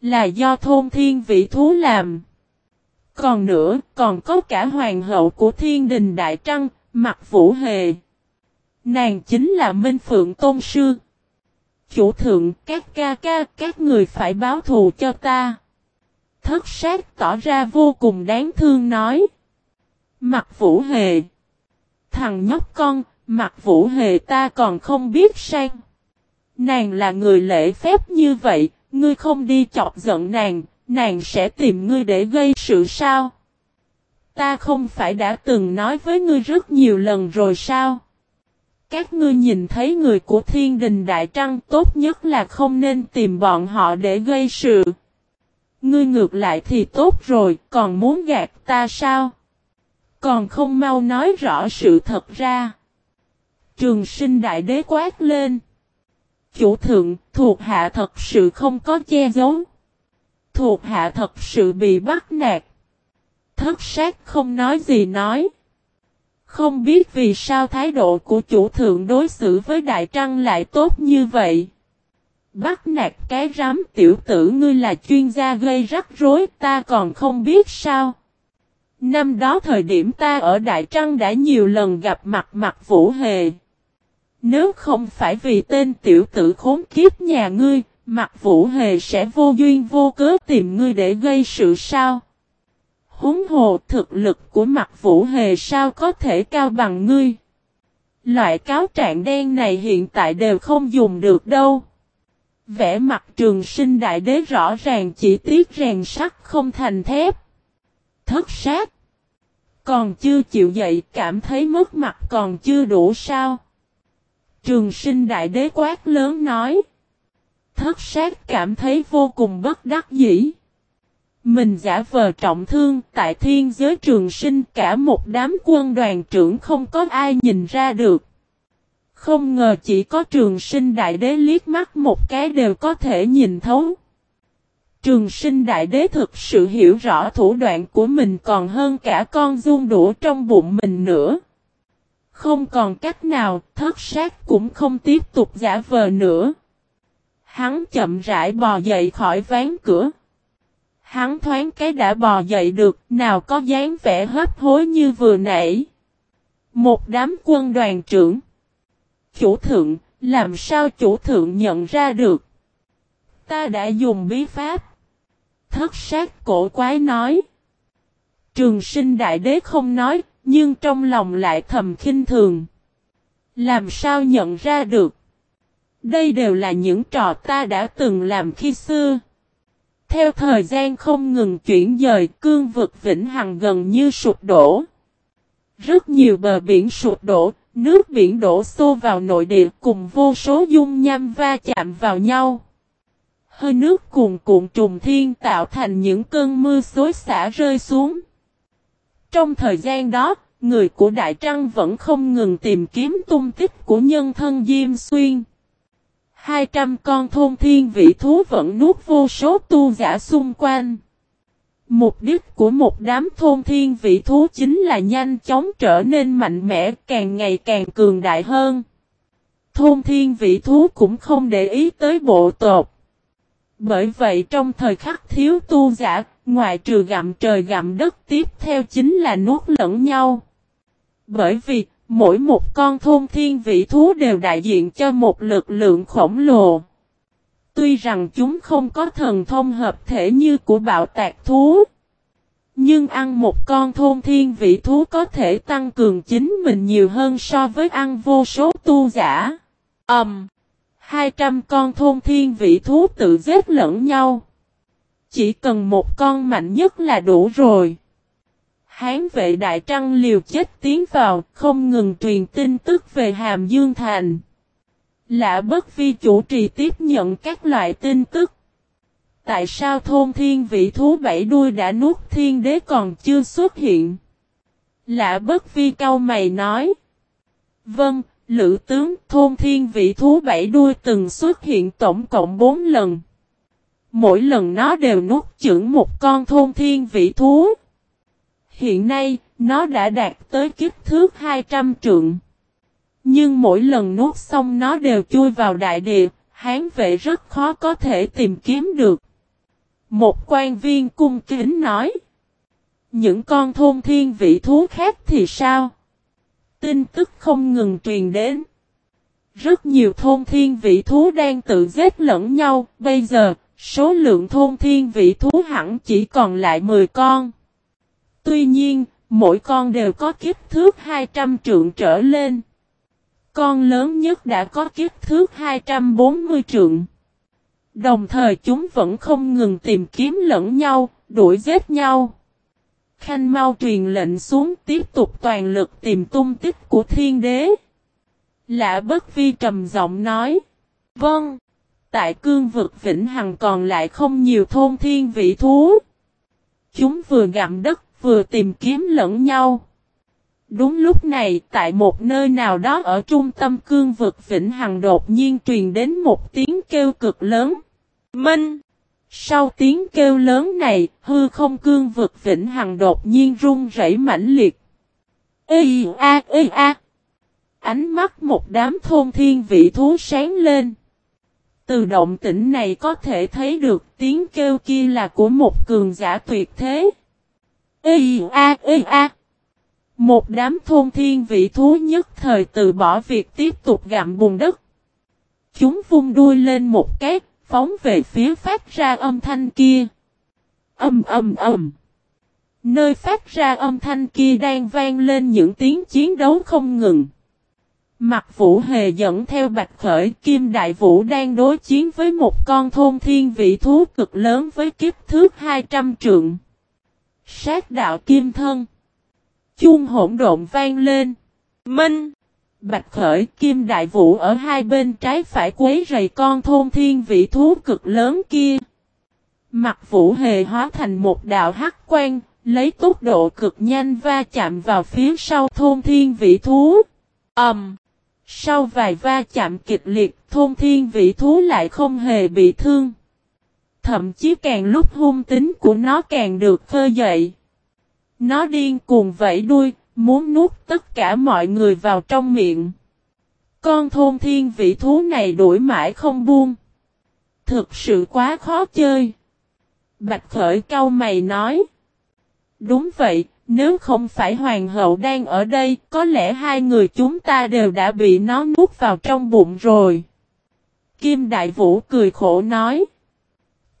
Là do thôn thiên vị thú làm. Còn nữa, còn có cả hoàng hậu của thiên đình Đại Trăng, mặt vũ hề. Nàng chính là Minh Phượng Tôn Sư. Chủ thượng, các ca ca, các người phải báo thù cho ta. Thất sát tỏ ra vô cùng đáng thương nói. Mặt vũ hề. Thằng nhóc con, mặt vũ hề ta còn không biết sang. Nàng là người lễ phép như vậy, ngươi không đi chọc giận nàng, nàng sẽ tìm ngươi để gây sự sao? Ta không phải đã từng nói với ngươi rất nhiều lần rồi sao? Các ngươi nhìn thấy người của thiên đình đại trăng tốt nhất là không nên tìm bọn họ để gây sự. Ngươi ngược lại thì tốt rồi, còn muốn gạt ta sao? Còn không mau nói rõ sự thật ra. Trường sinh đại đế quát lên. Chủ thượng, thuộc hạ thật sự không có che giấu. Thuộc hạ thật sự bị bắt nạt. Thất sát không nói gì nói. Không biết vì sao thái độ của chủ thượng đối xử với Đại Trăng lại tốt như vậy. Bắt nạt cái rắm tiểu tử ngươi là chuyên gia gây rắc rối ta còn không biết sao. Năm đó thời điểm ta ở Đại Trăng đã nhiều lần gặp mặt mặt Vũ Hề. Nếu không phải vì tên tiểu tử khốn kiếp nhà ngươi, mặt Vũ Hề sẽ vô duyên vô cớ tìm ngươi để gây sự sao. Húng hồ thực lực của mặt Vũ Hề sao có thể cao bằng ngươi. Loại cáo trạng đen này hiện tại đều không dùng được đâu. Vẽ mặt trường sinh đại đế rõ ràng chỉ tiếc rèn sắt không thành thép. Thất sát. Còn chưa chịu dậy, cảm thấy mất mặt còn chưa đủ sao? Trường sinh đại đế quát lớn nói. Thất sát cảm thấy vô cùng bất đắc dĩ. Mình giả vờ trọng thương tại thiên giới trường sinh cả một đám quân đoàn trưởng không có ai nhìn ra được. Không ngờ chỉ có trường sinh đại đế liếc mắt một cái đều có thể nhìn thấu. Trường sinh đại đế thực sự hiểu rõ thủ đoạn của mình còn hơn cả con dung đũa trong bụng mình nữa. Không còn cách nào, thất sát cũng không tiếp tục giả vờ nữa. Hắn chậm rãi bò dậy khỏi ván cửa. Hắn thoáng cái đã bò dậy được, nào có dáng vẻ hấp hối như vừa nãy. Một đám quân đoàn trưởng. Chủ thượng, làm sao chủ thượng nhận ra được? Ta đã dùng bí pháp. Thất sát cổ quái nói. Trường sinh đại đế không nói, nhưng trong lòng lại thầm khinh thường. Làm sao nhận ra được? Đây đều là những trò ta đã từng làm khi xưa. Theo thời gian không ngừng chuyển dời, cương vực vĩnh hằng gần như sụp đổ. Rất nhiều bờ biển sụp đổ, nước biển đổ xô vào nội địa cùng vô số dung nham va chạm vào nhau. Hơi nước cuồn cuộn trùng thiên tạo thành những cơn mưa xối xả rơi xuống. Trong thời gian đó, người của Đại Trăng vẫn không ngừng tìm kiếm tung tích của nhân thân Diêm Xuyên. 200 con thôn thiên vị thú vẫn nuốt vô số tu giả xung quanh. Mục đích của một đám thôn thiên vị thú chính là nhanh chóng trở nên mạnh mẽ càng ngày càng cường đại hơn. Thôn thiên vị thú cũng không để ý tới bộ tộc. Bởi vậy trong thời khắc thiếu tu giả, ngoài trừ gặm trời gặm đất tiếp theo chính là nuốt lẫn nhau. Bởi vì, mỗi một con thôn thiên vị thú đều đại diện cho một lực lượng khổng lồ. Tuy rằng chúng không có thần thông hợp thể như của bạo tạc thú. Nhưng ăn một con thôn thiên vị thú có thể tăng cường chính mình nhiều hơn so với ăn vô số tu giả. Ẩm! Um, 200 con thôn thiên vị thú tự giết lẫn nhau. Chỉ cần một con mạnh nhất là đủ rồi. Hán vệ đại trăng liều chết tiến vào, không ngừng truyền tin tức về Hàm Dương Thành. Lạ bất vi chủ trì tiếp nhận các loại tin tức. Tại sao thôn thiên vị thú bảy đuôi đã nuốt thiên đế còn chưa xuất hiện? Lạ bất vi cao mày nói. Vâng, lữ tướng thôn thiên vị thú bảy đuôi từng xuất hiện tổng cộng bốn lần. Mỗi lần nó đều nuốt chửng một con thôn thiên vị thú. Hiện nay, nó đã đạt tới kích thước 200 trượng. Nhưng mỗi lần nuốt xong nó đều chui vào đại địa, hán vệ rất khó có thể tìm kiếm được. Một quan viên cung kính nói. Những con thôn thiên vị thú khác thì sao? Tin tức không ngừng truyền đến. Rất nhiều thôn thiên vị thú đang tự giết lẫn nhau, bây giờ, số lượng thôn thiên vị thú hẳn chỉ còn lại 10 con. Tuy nhiên, mỗi con đều có kích thước 200 trượng trở lên. Con lớn nhất đã có kích thước 240 trượng. Đồng thời chúng vẫn không ngừng tìm kiếm lẫn nhau, đuổi giết nhau. Khanh mau truyền lệnh xuống tiếp tục toàn lực tìm tung tích của thiên đế. Lạ bất vi trầm giọng nói. Vâng. Tại cương vực Vĩnh Hằng còn lại không nhiều thôn thiên vị thú. Chúng vừa gặm đất vừa tìm kiếm lẫn nhau. Đúng lúc này, tại một nơi nào đó ở trung tâm cương vực Vĩnh Hằng đột nhiên truyền đến một tiếng kêu cực lớn. Minh! Sau tiếng kêu lớn này, hư không cương vực Vĩnh Hằng đột nhiên rung rẩy mãnh liệt. Ê a ê a! Ánh mắt một đám thôn thiên vị thú sáng lên. Từ động tĩnh này có thể thấy được tiếng kêu kia là của một cường giả tuyệt thế. Ê a ê a! Một đám thôn thiên vị thú nhất thời từ bỏ việc tiếp tục gặm bùn đất. Chúng vung đuôi lên một cái, phóng về phía phát ra âm thanh kia. Âm âm âm. Nơi phát ra âm thanh kia đang vang lên những tiếng chiến đấu không ngừng. Mặt vũ hề dẫn theo bạch khởi kim đại vũ đang đối chiến với một con thôn thiên vị thú cực lớn với kiếp thước 200 trượng. Sát đạo kim thân. chuông hỗn độn vang lên. Minh! Bạch Khởi Kim Đại Vũ ở hai bên trái phải quấy rầy con thôn thiên vị thú cực lớn kia. Mặt Vũ Hề hóa thành một đạo hắc quang, lấy tốc độ cực nhanh va chạm vào phía sau thôn thiên vị thú. Ầm! Um, sau vài va chạm kịch liệt, thôn thiên vị thú lại không hề bị thương. Thậm chí càng lúc hung tính của nó càng được khơi dậy. Nó điên cuồng vẫy đuôi, muốn nuốt tất cả mọi người vào trong miệng. Con thôn thiên vị thú này đuổi mãi không buông. Thực sự quá khó chơi. Bạch Khởi cau mày nói. Đúng vậy, nếu không phải hoàng hậu đang ở đây, có lẽ hai người chúng ta đều đã bị nó nuốt vào trong bụng rồi. Kim Đại Vũ cười khổ nói.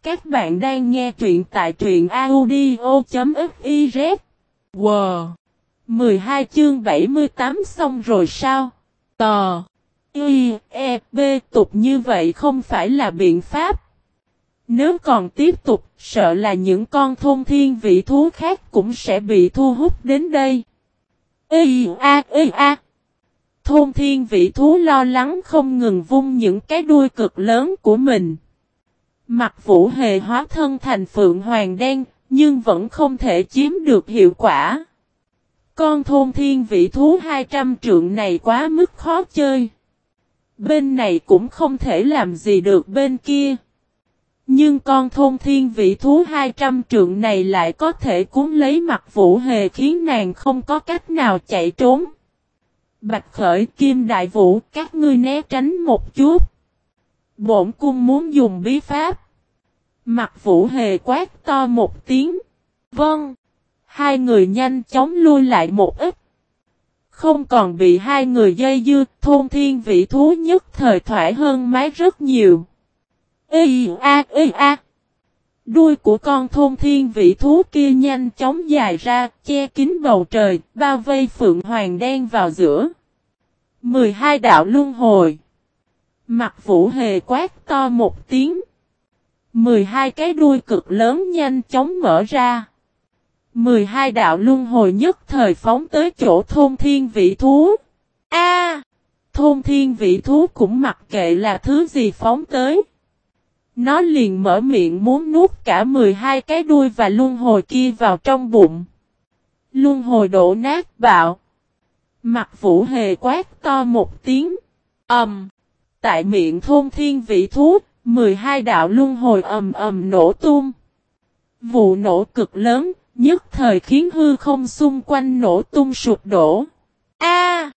Các bạn đang nghe truyện tại truyện audio.fiz. Wow! 12 chương 78 xong rồi sao? Tò! Y, E, B tục như vậy không phải là biện pháp. Nếu còn tiếp tục, sợ là những con thôn thiên vị thú khác cũng sẽ bị thu hút đến đây. Y, a Y, a. Thôn thiên vị thú lo lắng không ngừng vung những cái đuôi cực lớn của mình. Mặt vũ hề hóa thân thành phượng hoàng đen, nhưng vẫn không thể chiếm được hiệu quả. Con thôn thiên vị thú 200 trượng này quá mức khó chơi. Bên này cũng không thể làm gì được bên kia. Nhưng con thôn thiên vị thú 200 trượng này lại có thể cuốn lấy mặt vũ hề khiến nàng không có cách nào chạy trốn. Bạch khởi kim đại vũ các ngươi né tránh một chút. Bổn cung muốn dùng bí pháp. Mặt vũ hề quát to một tiếng. Vâng. Hai người nhanh chóng lui lại một ít. Không còn bị hai người dây dưa, thôn thiên vị thú nhất thời thoải hơn mái rất nhiều. Ê a ê a. Đuôi của con thôn thiên vị thú kia nhanh chóng dài ra, che kín bầu trời, bao vây phượng hoàng đen vào giữa. 12 đạo luân hồi. Mặt vũ hề quát to một tiếng. 12 cái đuôi cực lớn nhanh chóng mở ra. 12 đạo luân hồi nhất thời phóng tới chỗ thôn thiên vị thú. A! thôn thiên vị thú cũng mặc kệ là thứ gì phóng tới. Nó liền mở miệng muốn nuốt cả 12 cái đuôi và luân hồi kia vào trong bụng. Luân hồi đổ nát bạo. Mặt vũ hề quát to một tiếng. ầm. Um, tại miệng thôn thiên vị thú, 12 đạo luân hồi ầm ầm nổ tung. Vụ nổ cực lớn, nhất thời khiến hư không xung quanh nổ tung sụp đổ. A!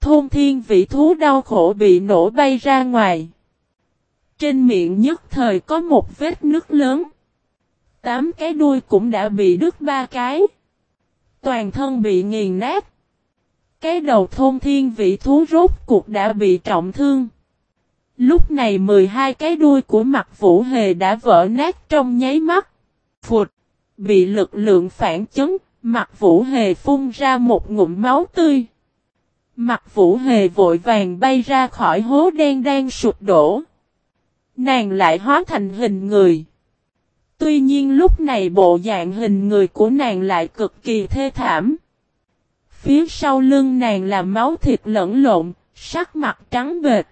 thôn thiên vị thú đau khổ bị nổ bay ra ngoài. Trên miệng nhất thời có một vết nước lớn. Tám cái đuôi cũng đã bị đứt ba cái. Toàn thân bị nghiền nát. Cái đầu thôn thiên vị thú rốt cuộc đã bị trọng thương. Lúc này 12 cái đuôi của mặt vũ hề đã vỡ nát trong nháy mắt. Phụt! Bị lực lượng phản chấn, mặt vũ hề phun ra một ngụm máu tươi. Mặt vũ hề vội vàng bay ra khỏi hố đen đang sụp đổ. Nàng lại hóa thành hình người. Tuy nhiên lúc này bộ dạng hình người của nàng lại cực kỳ thê thảm. Phía sau lưng nàng là máu thịt lẫn lộn, sắc mặt trắng bệt.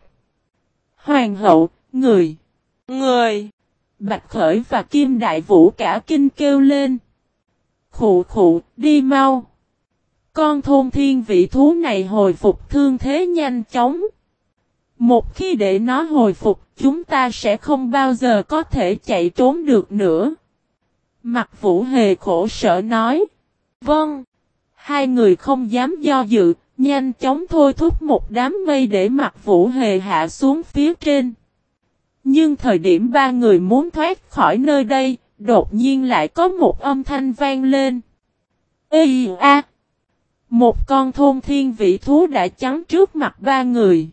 Hoàng hậu, người, người. Bạch Khởi và Kim Đại Vũ cả kinh kêu lên. Khụ khụ, đi mau. Con thôn thiên vị thú này hồi phục thương thế nhanh chóng. Một khi để nó hồi phục, chúng ta sẽ không bao giờ có thể chạy trốn được nữa. Mặt vũ hề khổ sở nói. Vâng. Hai người không dám do dự, nhanh chóng thôi thúc một đám mây để mặt vũ hề hạ xuống phía trên. Nhưng thời điểm ba người muốn thoát khỏi nơi đây, đột nhiên lại có một âm thanh vang lên. Ê a! Một con thôn thiên vị thú đã chắn trước mặt ba người.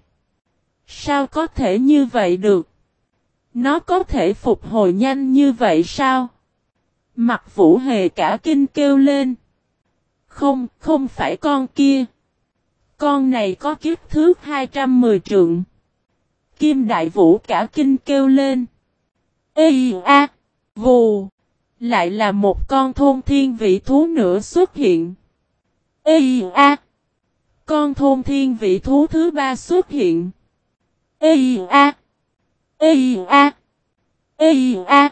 Sao có thể như vậy được? Nó có thể phục hồi nhanh như vậy sao? Mặt vũ hề cả kinh kêu lên. Không, không phải con kia. Con này có kiếp thước 210 trượng. Kim đại vũ cả kinh kêu lên. Ê a, vù. Lại là một con thôn thiên vị thú nữa xuất hiện. Ê a! Con thôn thiên vị thú thứ ba xuất hiện. Ê a! Ê a! Ê a!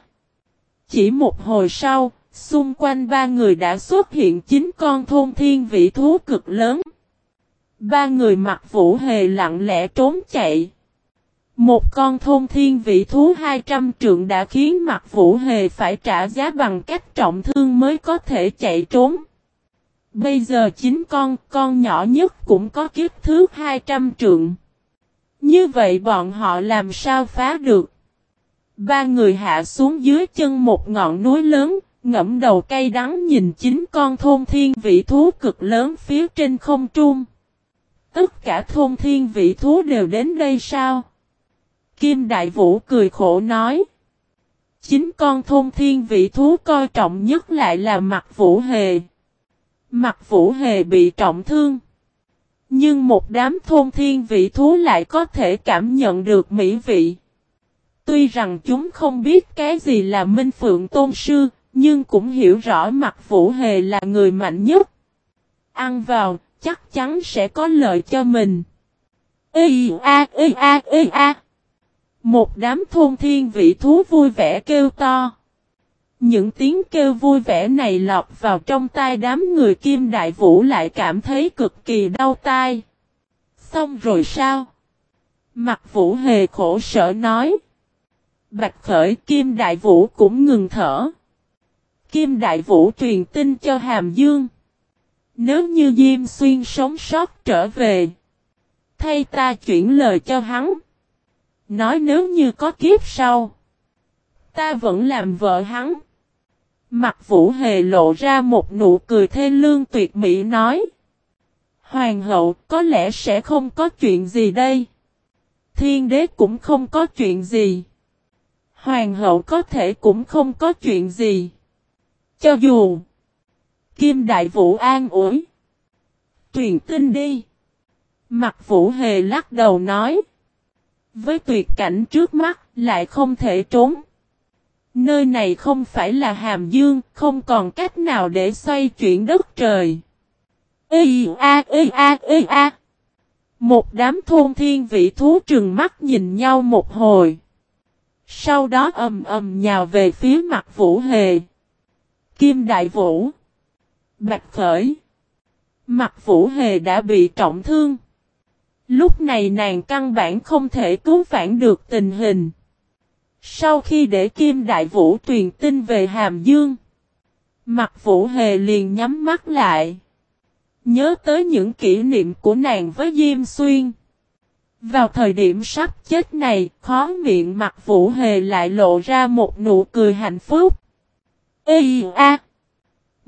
Chỉ một hồi sau, xung quanh ba người đã xuất hiện chín con thôn thiên vị thú cực lớn. Ba người mặc vũ hề lặng lẽ trốn chạy. Một con thôn thiên vị thú 200 trượng đã khiến mặt vũ hề phải trả giá bằng cách trọng thương mới có thể chạy trốn. Bây giờ chín con, con nhỏ nhất cũng có kiếp thước 200 trượng. Như vậy bọn họ làm sao phá được? Ba người hạ xuống dưới chân một ngọn núi lớn, ngẫm đầu cây đắng nhìn chín con thôn thiên vị thú cực lớn phía trên không trung. Tất cả thôn thiên vị thú đều đến đây sao? Kim Đại Vũ cười khổ nói. Chính con thôn thiên vị thú coi trọng nhất lại là mặt vũ hề. Mặt vũ hề bị trọng thương. Nhưng một đám thôn thiên vị thú lại có thể cảm nhận được mỹ vị. Tuy rằng chúng không biết cái gì là Minh Phượng Tôn Sư, nhưng cũng hiểu rõ mặt vũ hề là người mạnh nhất. Ăn vào, chắc chắn sẽ có lợi cho mình. Ê, a ê a ê, a. Một đám thôn thiên vị thú vui vẻ kêu to. Những tiếng kêu vui vẻ này lọt vào trong tai đám người kim đại vũ lại cảm thấy cực kỳ đau tai. Xong rồi sao? Mặt vũ hề khổ sở nói. Bạch khởi kim đại vũ cũng ngừng thở. Kim đại vũ truyền tin cho Hàm Dương. Nếu như Diêm Xuyên sống sót trở về. Thay ta chuyển lời cho hắn. Nói nếu như có kiếp sau. Ta vẫn làm vợ hắn. Mặt vũ hề lộ ra một nụ cười thê lương tuyệt mỹ nói. Hoàng hậu, có lẽ sẽ không có chuyện gì đây. Thiên đế cũng không có chuyện gì. Hoàng hậu có thể cũng không có chuyện gì. Cho dù. Kim Đại Vũ an ủi. Truyền tin đi. Mặt Vũ Hề lắc đầu nói. Với tuyệt cảnh trước mắt lại không thể trốn. Nơi này không phải là hàm dương, không còn cách nào để xoay chuyển đất trời. Ê a ê a ê a. Một đám thôn thiên vị thú trừng mắt nhìn nhau một hồi. Sau đó ầm ầm nhào về phía mặt vũ hề. Kim đại vũ. Bạch khởi. Mặt vũ hề đã bị trọng thương. Lúc này nàng căn bản không thể cứu vãn được tình hình. Sau khi để Kim Đại Vũ truyền tin về Hàm Dương, Mặt Vũ Hề liền nhắm mắt lại. Nhớ tới những kỷ niệm của nàng với Diêm Xuyên. Vào thời điểm sắp chết này, khó miệng mặt Vũ Hề lại lộ ra một nụ cười hạnh phúc. Ê a!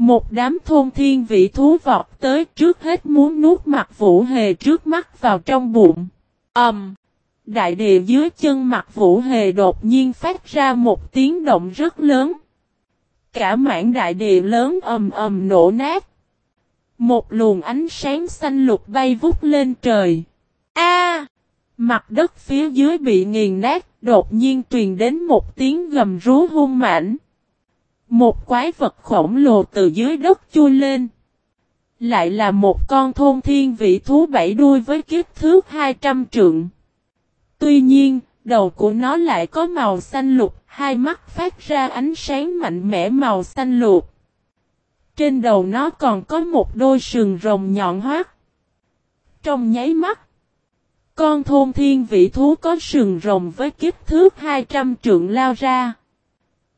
Một đám thôn thiên vị thú vọt tới trước hết muốn nuốt mặt vũ hề trước mắt vào trong bụng. ầm Um, đại địa dưới chân mặt vũ hề đột nhiên phát ra một tiếng động rất lớn. Cả mảng đại địa lớn ầm ầm nổ nát. Một luồng ánh sáng xanh lục bay vút lên trời. A! mặt đất phía dưới bị nghiền nát, đột nhiên truyền đến một tiếng gầm rú hung mãnh. Một quái vật khổng lồ từ dưới đất chui lên. Lại là một con thôn thiên vị thú bảy đuôi với kích thước 200 trượng. Tuy nhiên, đầu của nó lại có màu xanh lục, hai mắt phát ra ánh sáng mạnh mẽ màu xanh lục. Trên đầu nó còn có một đôi sừng rồng nhọn hoắt. Trong nháy mắt, con thôn thiên vị thú có sừng rồng với kích thước 200 trượng lao ra.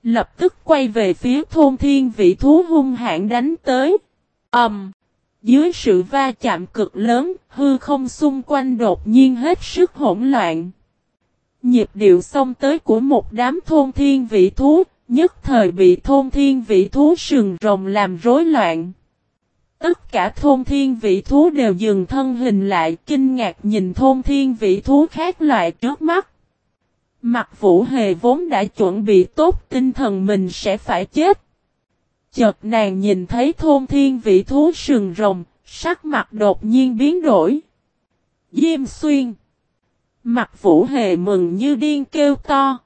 Lập tức quay về phía thôn thiên vị thú hung hãn đánh tới. ầm, Um, dưới sự va chạm cực lớn, hư không xung quanh đột nhiên hết sức hỗn loạn. Nhịp điệu xông tới của một đám thôn thiên vị thú, nhất thời bị thôn thiên vị thú sừng rồng làm rối loạn. Tất cả thôn thiên vị thú đều dừng thân hình lại kinh ngạc nhìn thôn thiên vị thú khác loại trước mắt. Mặt vũ hề vốn đã chuẩn bị tốt tinh thần mình sẽ phải chết. Chợt nàng nhìn thấy thôn thiên vị thú sừng rồng, sắc mặt đột nhiên biến đổi. Diêm xuyên. Mặt vũ hề mừng như điên kêu to.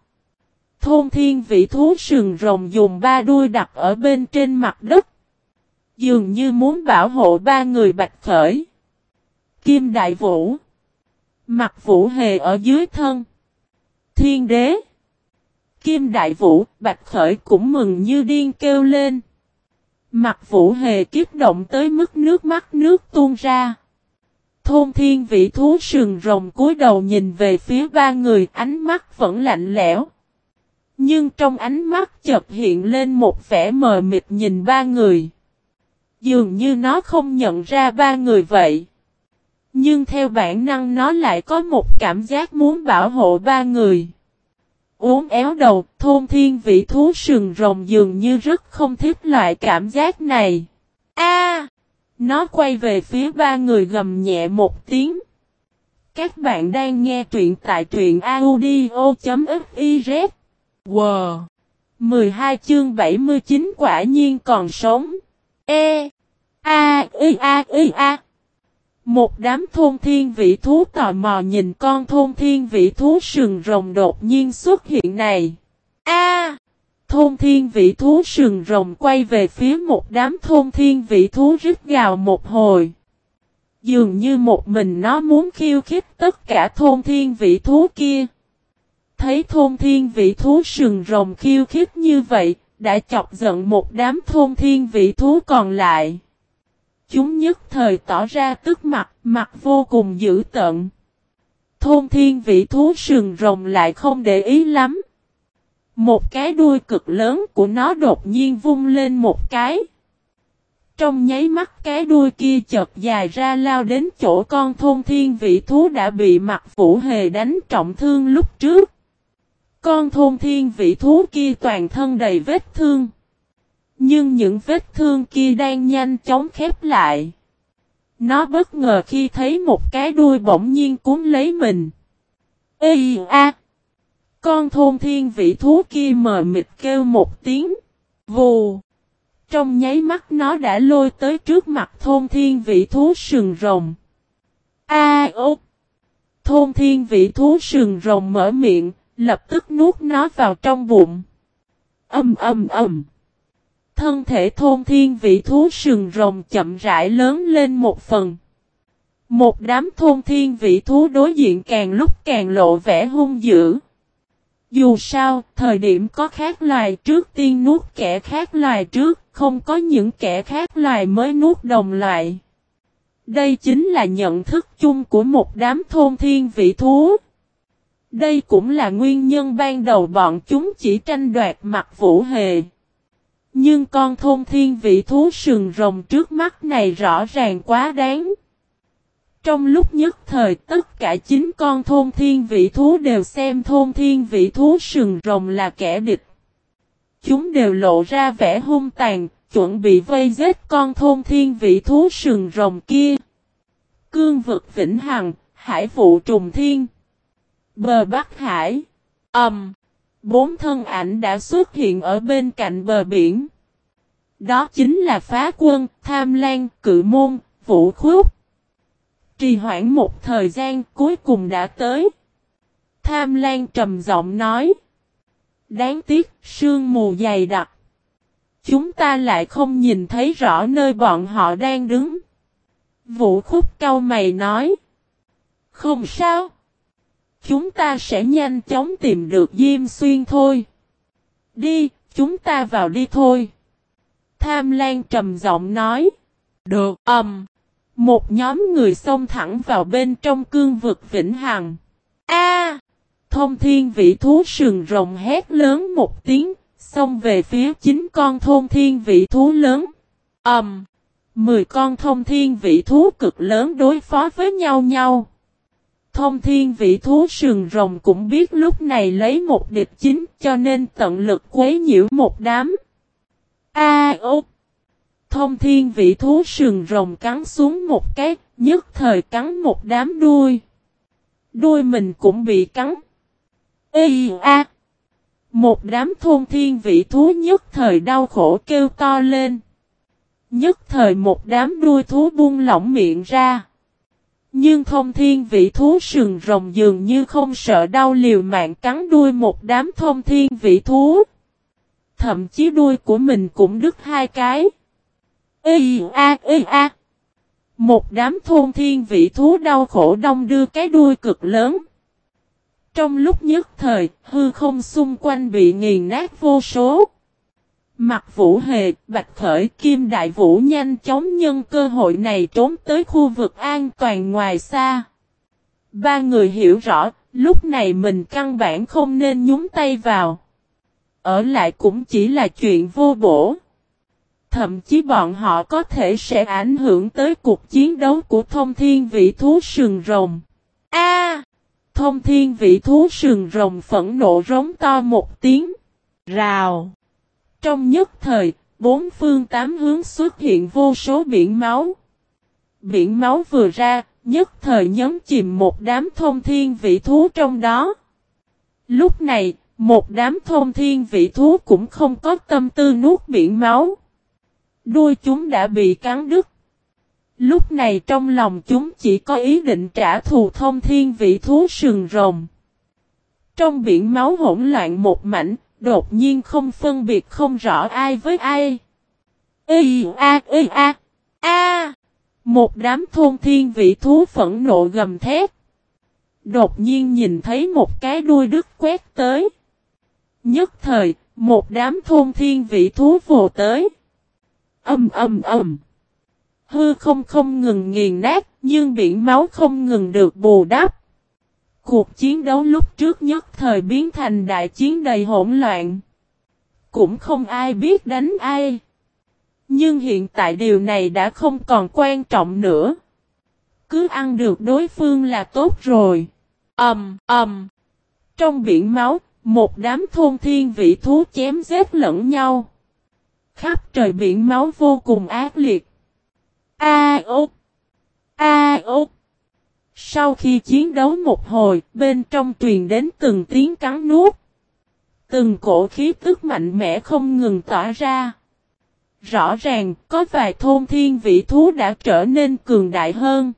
Thôn thiên vị thú sừng rồng dùng ba đuôi đặt ở bên trên mặt đất. Dường như muốn bảo hộ ba người bạch khởi. Kim Đại Vũ. Mặt Vũ Hề ở dưới thân. Thiên Đế. Kim Đại Vũ, Bạch Khởi cũng mừng như điên kêu lên. Mặt Vũ Hề kiếp động tới mức nước mắt nước tuôn ra. Thôn thiên vị thú sườn rồng cúi đầu nhìn về phía ba người ánh mắt vẫn lạnh lẽo. Nhưng trong ánh mắt chợt hiện lên một vẻ mờ mịt nhìn ba người. Dường như nó không nhận ra ba người vậy. Nhưng theo bản năng nó lại có một cảm giác muốn bảo hộ ba người. Uốn éo đầu, thôn thiên vị thú sừng rồng dường như rất không thích loại cảm giác này. A! nó quay về phía ba người gầm nhẹ một tiếng. Các bạn đang nghe truyện tại truyện audio.fiz. Wow! 12 chương 79 quả nhiên còn sống. E! A! I A I A! Một đám thôn thiên vị thú tò mò nhìn con thôn thiên vị thú sừng rồng đột nhiên xuất hiện này. A! thôn thiên vị thú sừng rồng quay về phía một đám thôn thiên vị thú rít gào một hồi. Dường như một mình nó muốn khiêu khích tất cả thôn thiên vị thú kia. Thấy thôn thiên vị thú sừng rồng khiêu khích như vậy, đã chọc giận một đám thôn thiên vị thú còn lại. Chúng nhất thời tỏ ra tức mặt, mặt vô cùng dữ tợn. Thôn thiên vị thú sừng rồng lại không để ý lắm. Một cái đuôi cực lớn của nó đột nhiên vung lên một cái. Trong nháy mắt cái đuôi kia chợt dài ra lao đến chỗ con thôn thiên vị thú đã bị mặt vũ hề đánh trọng thương lúc trước. Con thôn thiên vị thú kia toàn thân đầy vết thương. Nhưng những vết thương kia đang nhanh chóng khép lại. Nó bất ngờ khi thấy một cái đuôi bỗng nhiên cuốn lấy mình. Ê a! Con thôn thiên vị thú kia mờ mịt kêu một tiếng. Vù! Trong nháy mắt nó đã lôi tới trước mặt thôn thiên vị thú sừng rồng. A à, Thôn thiên vị thú sừng rồng mở miệng, lập tức nuốt nó vào trong bụng. Âm âm âm. Thân thể thôn thiên vị thú sừng rồng chậm rãi lớn lên một phần. Một đám thôn thiên vị thú đối diện càng lúc càng lộ vẻ hung dữ. Dù sao, thời điểm có khác loài trước tiên nuốt kẻ khác loài trước, không có những kẻ khác loài mới nuốt đồng loại. Đây chính là nhận thức chung của một đám thôn thiên vị thú. Đây cũng là nguyên nhân ban đầu bọn chúng chỉ tranh đoạt mặt vũ hề. Nhưng con thôn thiên vị thú sừng rồng trước mắt này rõ ràng quá đáng. Trong lúc nhất thời tất cả chín con thôn thiên vị thú đều xem thôn thiên vị thú sừng rồng là kẻ địch. Chúng đều lộ ra vẻ hung tàn, chuẩn bị vây giết con thôn thiên vị thú sừng rồng kia. Cương vực vĩnh hằng, hải vụ trùng thiên. Bờ Bắc Hải. Âm. Um, bốn thân ảnh đã xuất hiện ở bên cạnh bờ biển. Đó chính là phá quân, tham lan, cự môn, vũ khúc. Trì hoãn một thời gian cuối cùng đã tới. Tham Lan trầm giọng nói. Đáng tiếc, sương mù dày đặc. Chúng ta lại không nhìn thấy rõ nơi bọn họ đang đứng. Vũ khúc cau mày nói. Không sao. Chúng ta sẽ nhanh chóng tìm được Diêm Xuyên thôi. Đi, chúng ta vào đi thôi. Tham Lan trầm giọng nói. Được, ầm. Um. Một nhóm người xông thẳng vào bên trong cương vực vĩnh hằng. A! thông thiên vị thú sừng rồng hét lớn một tiếng, xông về phía chính con thôn thiên vị thú lớn. Ầm! Um, mười con thông thiên vị thú cực lớn đối phó với nhau nhau. Thông thiên vị thú sừng rồng cũng biết lúc này lấy một địch chính cho nên tận lực quấy nhiễu một đám. A ô! Thông thiên vị thú sừng rồng cắn xuống một cái, nhất thời cắn một đám đuôi. Đuôi mình cũng bị cắn. Ê a! Một đám thôn thiên vị thú nhất thời đau khổ kêu to lên. Nhất thời một đám đuôi thú buông lỏng miệng ra. Nhưng thông thiên vị thú sừng rồng dường như không sợ đau liều mạng cắn đuôi một đám thông thiên vị thú. Thậm chí đuôi của mình cũng đứt hai cái. Ê a ê a. Một đám thôn thiên vị thú đau khổ đông đưa cái đuôi cực lớn. Trong lúc nhất thời, hư không xung quanh bị nghiền nát vô số. Mặt vũ hề, bạch khởi kim đại vũ nhanh chóng nhân cơ hội này trốn tới khu vực an toàn ngoài xa. Ba người hiểu rõ, lúc này mình căn bản không nên nhúng tay vào. Ở lại cũng chỉ là chuyện vô bổ. Thậm chí bọn họ có thể sẽ ảnh hưởng tới cuộc chiến đấu của thông thiên vị thú sừng rồng. A! thông thiên vị thú sừng rồng phẫn nộ rống to một tiếng. Rào! Trong nhất thời, bốn phương tám hướng xuất hiện vô số biển máu. Biển máu vừa ra, nhất thời nhấn chìm một đám thông thiên vị thú trong đó. Lúc này, một đám thông thiên vị thú cũng không có tâm tư nuốt biển máu. Đuôi chúng đã bị cắn đứt. Lúc này trong lòng chúng chỉ có ý định trả thù thông thiên vị thú sừng rồng. Trong biển máu hỗn loạn một mảnh, đột nhiên không phân biệt không rõ ai với ai. Ê a ê a a Một đám thôn thiên vị thú phẫn nộ gầm thét. Đột nhiên nhìn thấy một cái đuôi đứt quét tới. Nhất thời, một đám thôn thiên vị thú vồ tới. Âm âm âm. Hư không không ngừng nghiền nát, nhưng biển máu không ngừng được bù đắp. Cuộc chiến đấu lúc trước nhất thời biến thành đại chiến đầy hỗn loạn. Cũng không ai biết đánh ai. Nhưng hiện tại điều này đã không còn quan trọng nữa. Cứ ăn được đối phương là tốt rồi. Ầm, um, ầm. Um. Trong biển máu, một đám thôn thiên vị thú chém giết lẫn nhau. Khắp trời biển máu vô cùng ác liệt. A ốc. A ốc. Sau khi chiến đấu một hồi, bên trong truyền đến từng tiếng cắn nuốt. Từng cổ khí tức mạnh mẽ không ngừng tỏa ra. Rõ ràng, có vài thôn thiên vị thú đã trở nên cường đại hơn.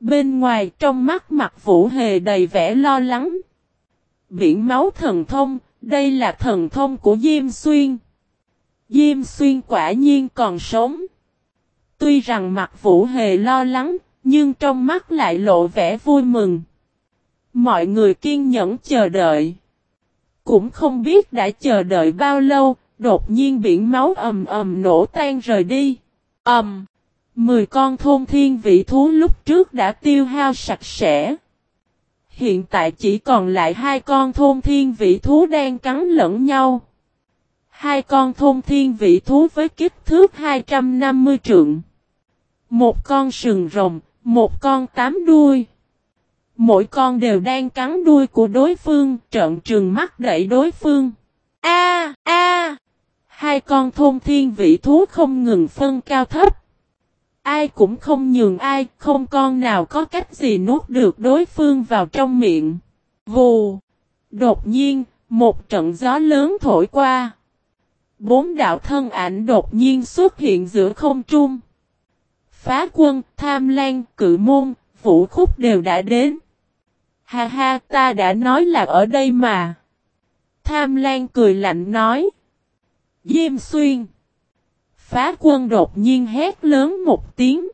Bên ngoài, trong mắt mặt vũ hề đầy vẻ lo lắng. Biển máu thần thông, đây là thần thông của Diêm Xuyên. Diêm Xuyên quả nhiên còn sống. Tuy rằng mặt vũ hề lo lắng, nhưng trong mắt lại lộ vẻ vui mừng. Mọi người kiên nhẫn chờ đợi. Cũng không biết đã chờ đợi bao lâu, đột nhiên biển máu ầm ầm nổ tan rời đi. Ầm! Mười con thôn thiên vị thú lúc trước đã tiêu hao sạch sẽ. Hiện tại chỉ còn lại hai con thôn thiên vị thú đang cắn lẫn nhau. Hai con thôn thiên vị thú với kích thước 250 trượng. Một con sừng rồng, một con tám đuôi. Mỗi con đều đang cắn đuôi của đối phương, trợn trừng mắt đẩy đối phương. A a Hai con thôn thiên vị thú không ngừng phân cao thấp. Ai cũng không nhường ai, không con nào có cách gì nuốt được đối phương vào trong miệng. Vù! Đột nhiên, một trận gió lớn thổi qua. Bốn đạo thân ảnh đột nhiên xuất hiện giữa không trung. Phá quân, tham lan, cự môn, vũ khúc đều đã đến. Ha ha, ta đã nói là ở đây mà. Tham lan cười lạnh nói. Diêm xuyên. Phá quân đột nhiên hét lớn một tiếng.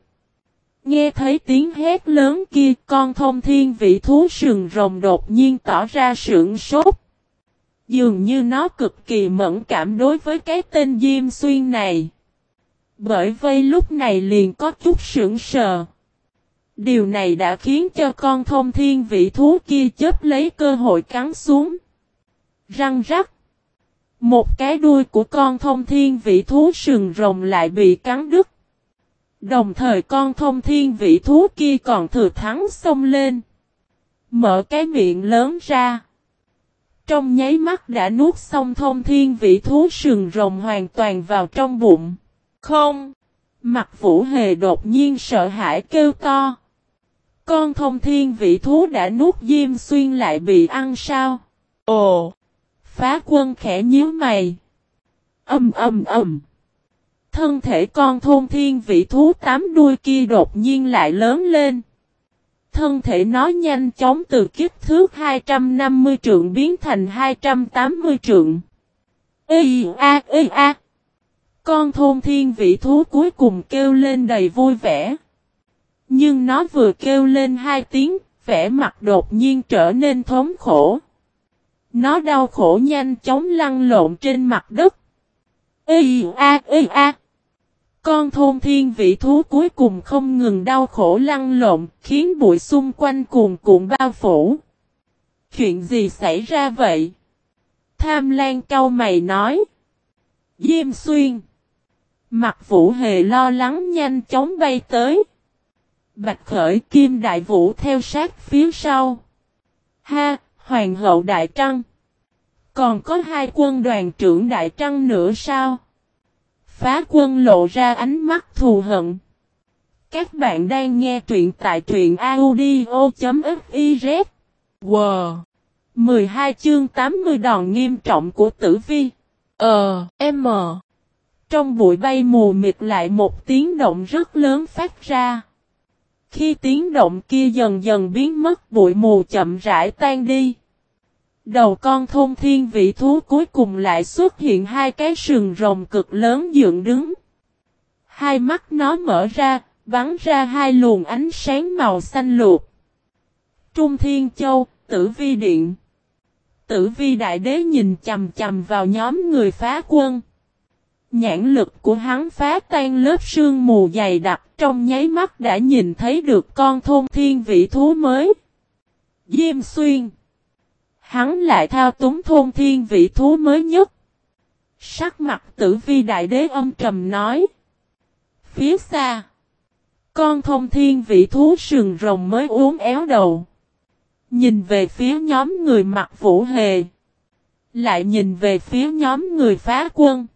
Nghe thấy tiếng hét lớn kia, con thông thiên vị thú sừng rồng đột nhiên tỏ ra sưởng sốt. Dường như nó cực kỳ mẫn cảm đối với cái tên Diêm Xuyên này. Bởi vây lúc này liền có chút sững sờ. Điều này đã khiến cho con thông thiên vị thú kia chết lấy cơ hội cắn xuống. Răng rắc. Một cái đuôi của con thông thiên vị thú sừng rồng lại bị cắn đứt. Đồng thời con thông thiên vị thú kia còn thừa thắng xông lên. Mở cái miệng lớn ra. Trong nháy mắt đã nuốt xong thông thiên vị thú sừng rồng hoàn toàn vào trong bụng. Không! Mặt vũ hề đột nhiên sợ hãi kêu to. Con thông thiên vị thú đã nuốt diêm xuyên lại bị ăn sao? Ồ! Phá quân khẽ nhíu mày. Âm âm âm. Thân thể con thôn thiên vị thú tám đuôi kia đột nhiên lại lớn lên. Thân thể nó nhanh chóng từ kích thước 250 trượng biến thành 280 trượng. Ê, a ê, a. Con thôn thiên vị thú cuối cùng kêu lên đầy vui vẻ. Nhưng nó vừa kêu lên hai tiếng, vẻ mặt đột nhiên trở nên thống khổ. Nó đau khổ nhanh chóng lăn lộn trên mặt đất. Ê a ê a. Con thôn thiên vị thú cuối cùng không ngừng đau khổ lăn lộn, khiến bụi xung quanh cuồn cuộn bao phủ. Chuyện gì xảy ra vậy? Tham Lan cau mày nói. Diêm xuyên. Mặt vũ hề lo lắng nhanh chóng bay tới. Bạch khởi kim đại vũ theo sát phía sau. Ha, hoàng hậu đại trăng. Còn có hai quân đoàn trưởng đại trăng nữa sao? Phá quân lộ ra ánh mắt thù hận. Các bạn đang nghe truyện tại truyện audio.fiz. Wow! 12 chương 80 đòn nghiêm trọng của tử vi. Ờ, M. Trong bụi bay mù mịt lại một tiếng động rất lớn phát ra. Khi tiếng động kia dần dần biến mất bụi mù chậm rãi tan đi. Đầu con thôn thiên vị thú cuối cùng lại xuất hiện hai cái sừng rồng cực lớn dựng đứng. Hai mắt nó mở ra, bắn ra hai luồng ánh sáng màu xanh luộc. Trung Thiên Châu, Tử Vi Điện Tử Vi Đại Đế nhìn chầm chầm vào nhóm người phá quân. Nhãn lực của hắn phá tan lớp sương mù dày đặc, trong nháy mắt đã nhìn thấy được con thôn thiên vị thú mới. Diêm xuyên. Hắn lại thao túng thôn thiên vị thú mới nhất. Sắc mặt tử vi đại đế âm trầm nói. Phía xa. Con thông thiên vị thú sừng rồng mới uống éo đầu. Nhìn về phía nhóm người mặc vũ hề. Lại nhìn về phía nhóm người phá quân.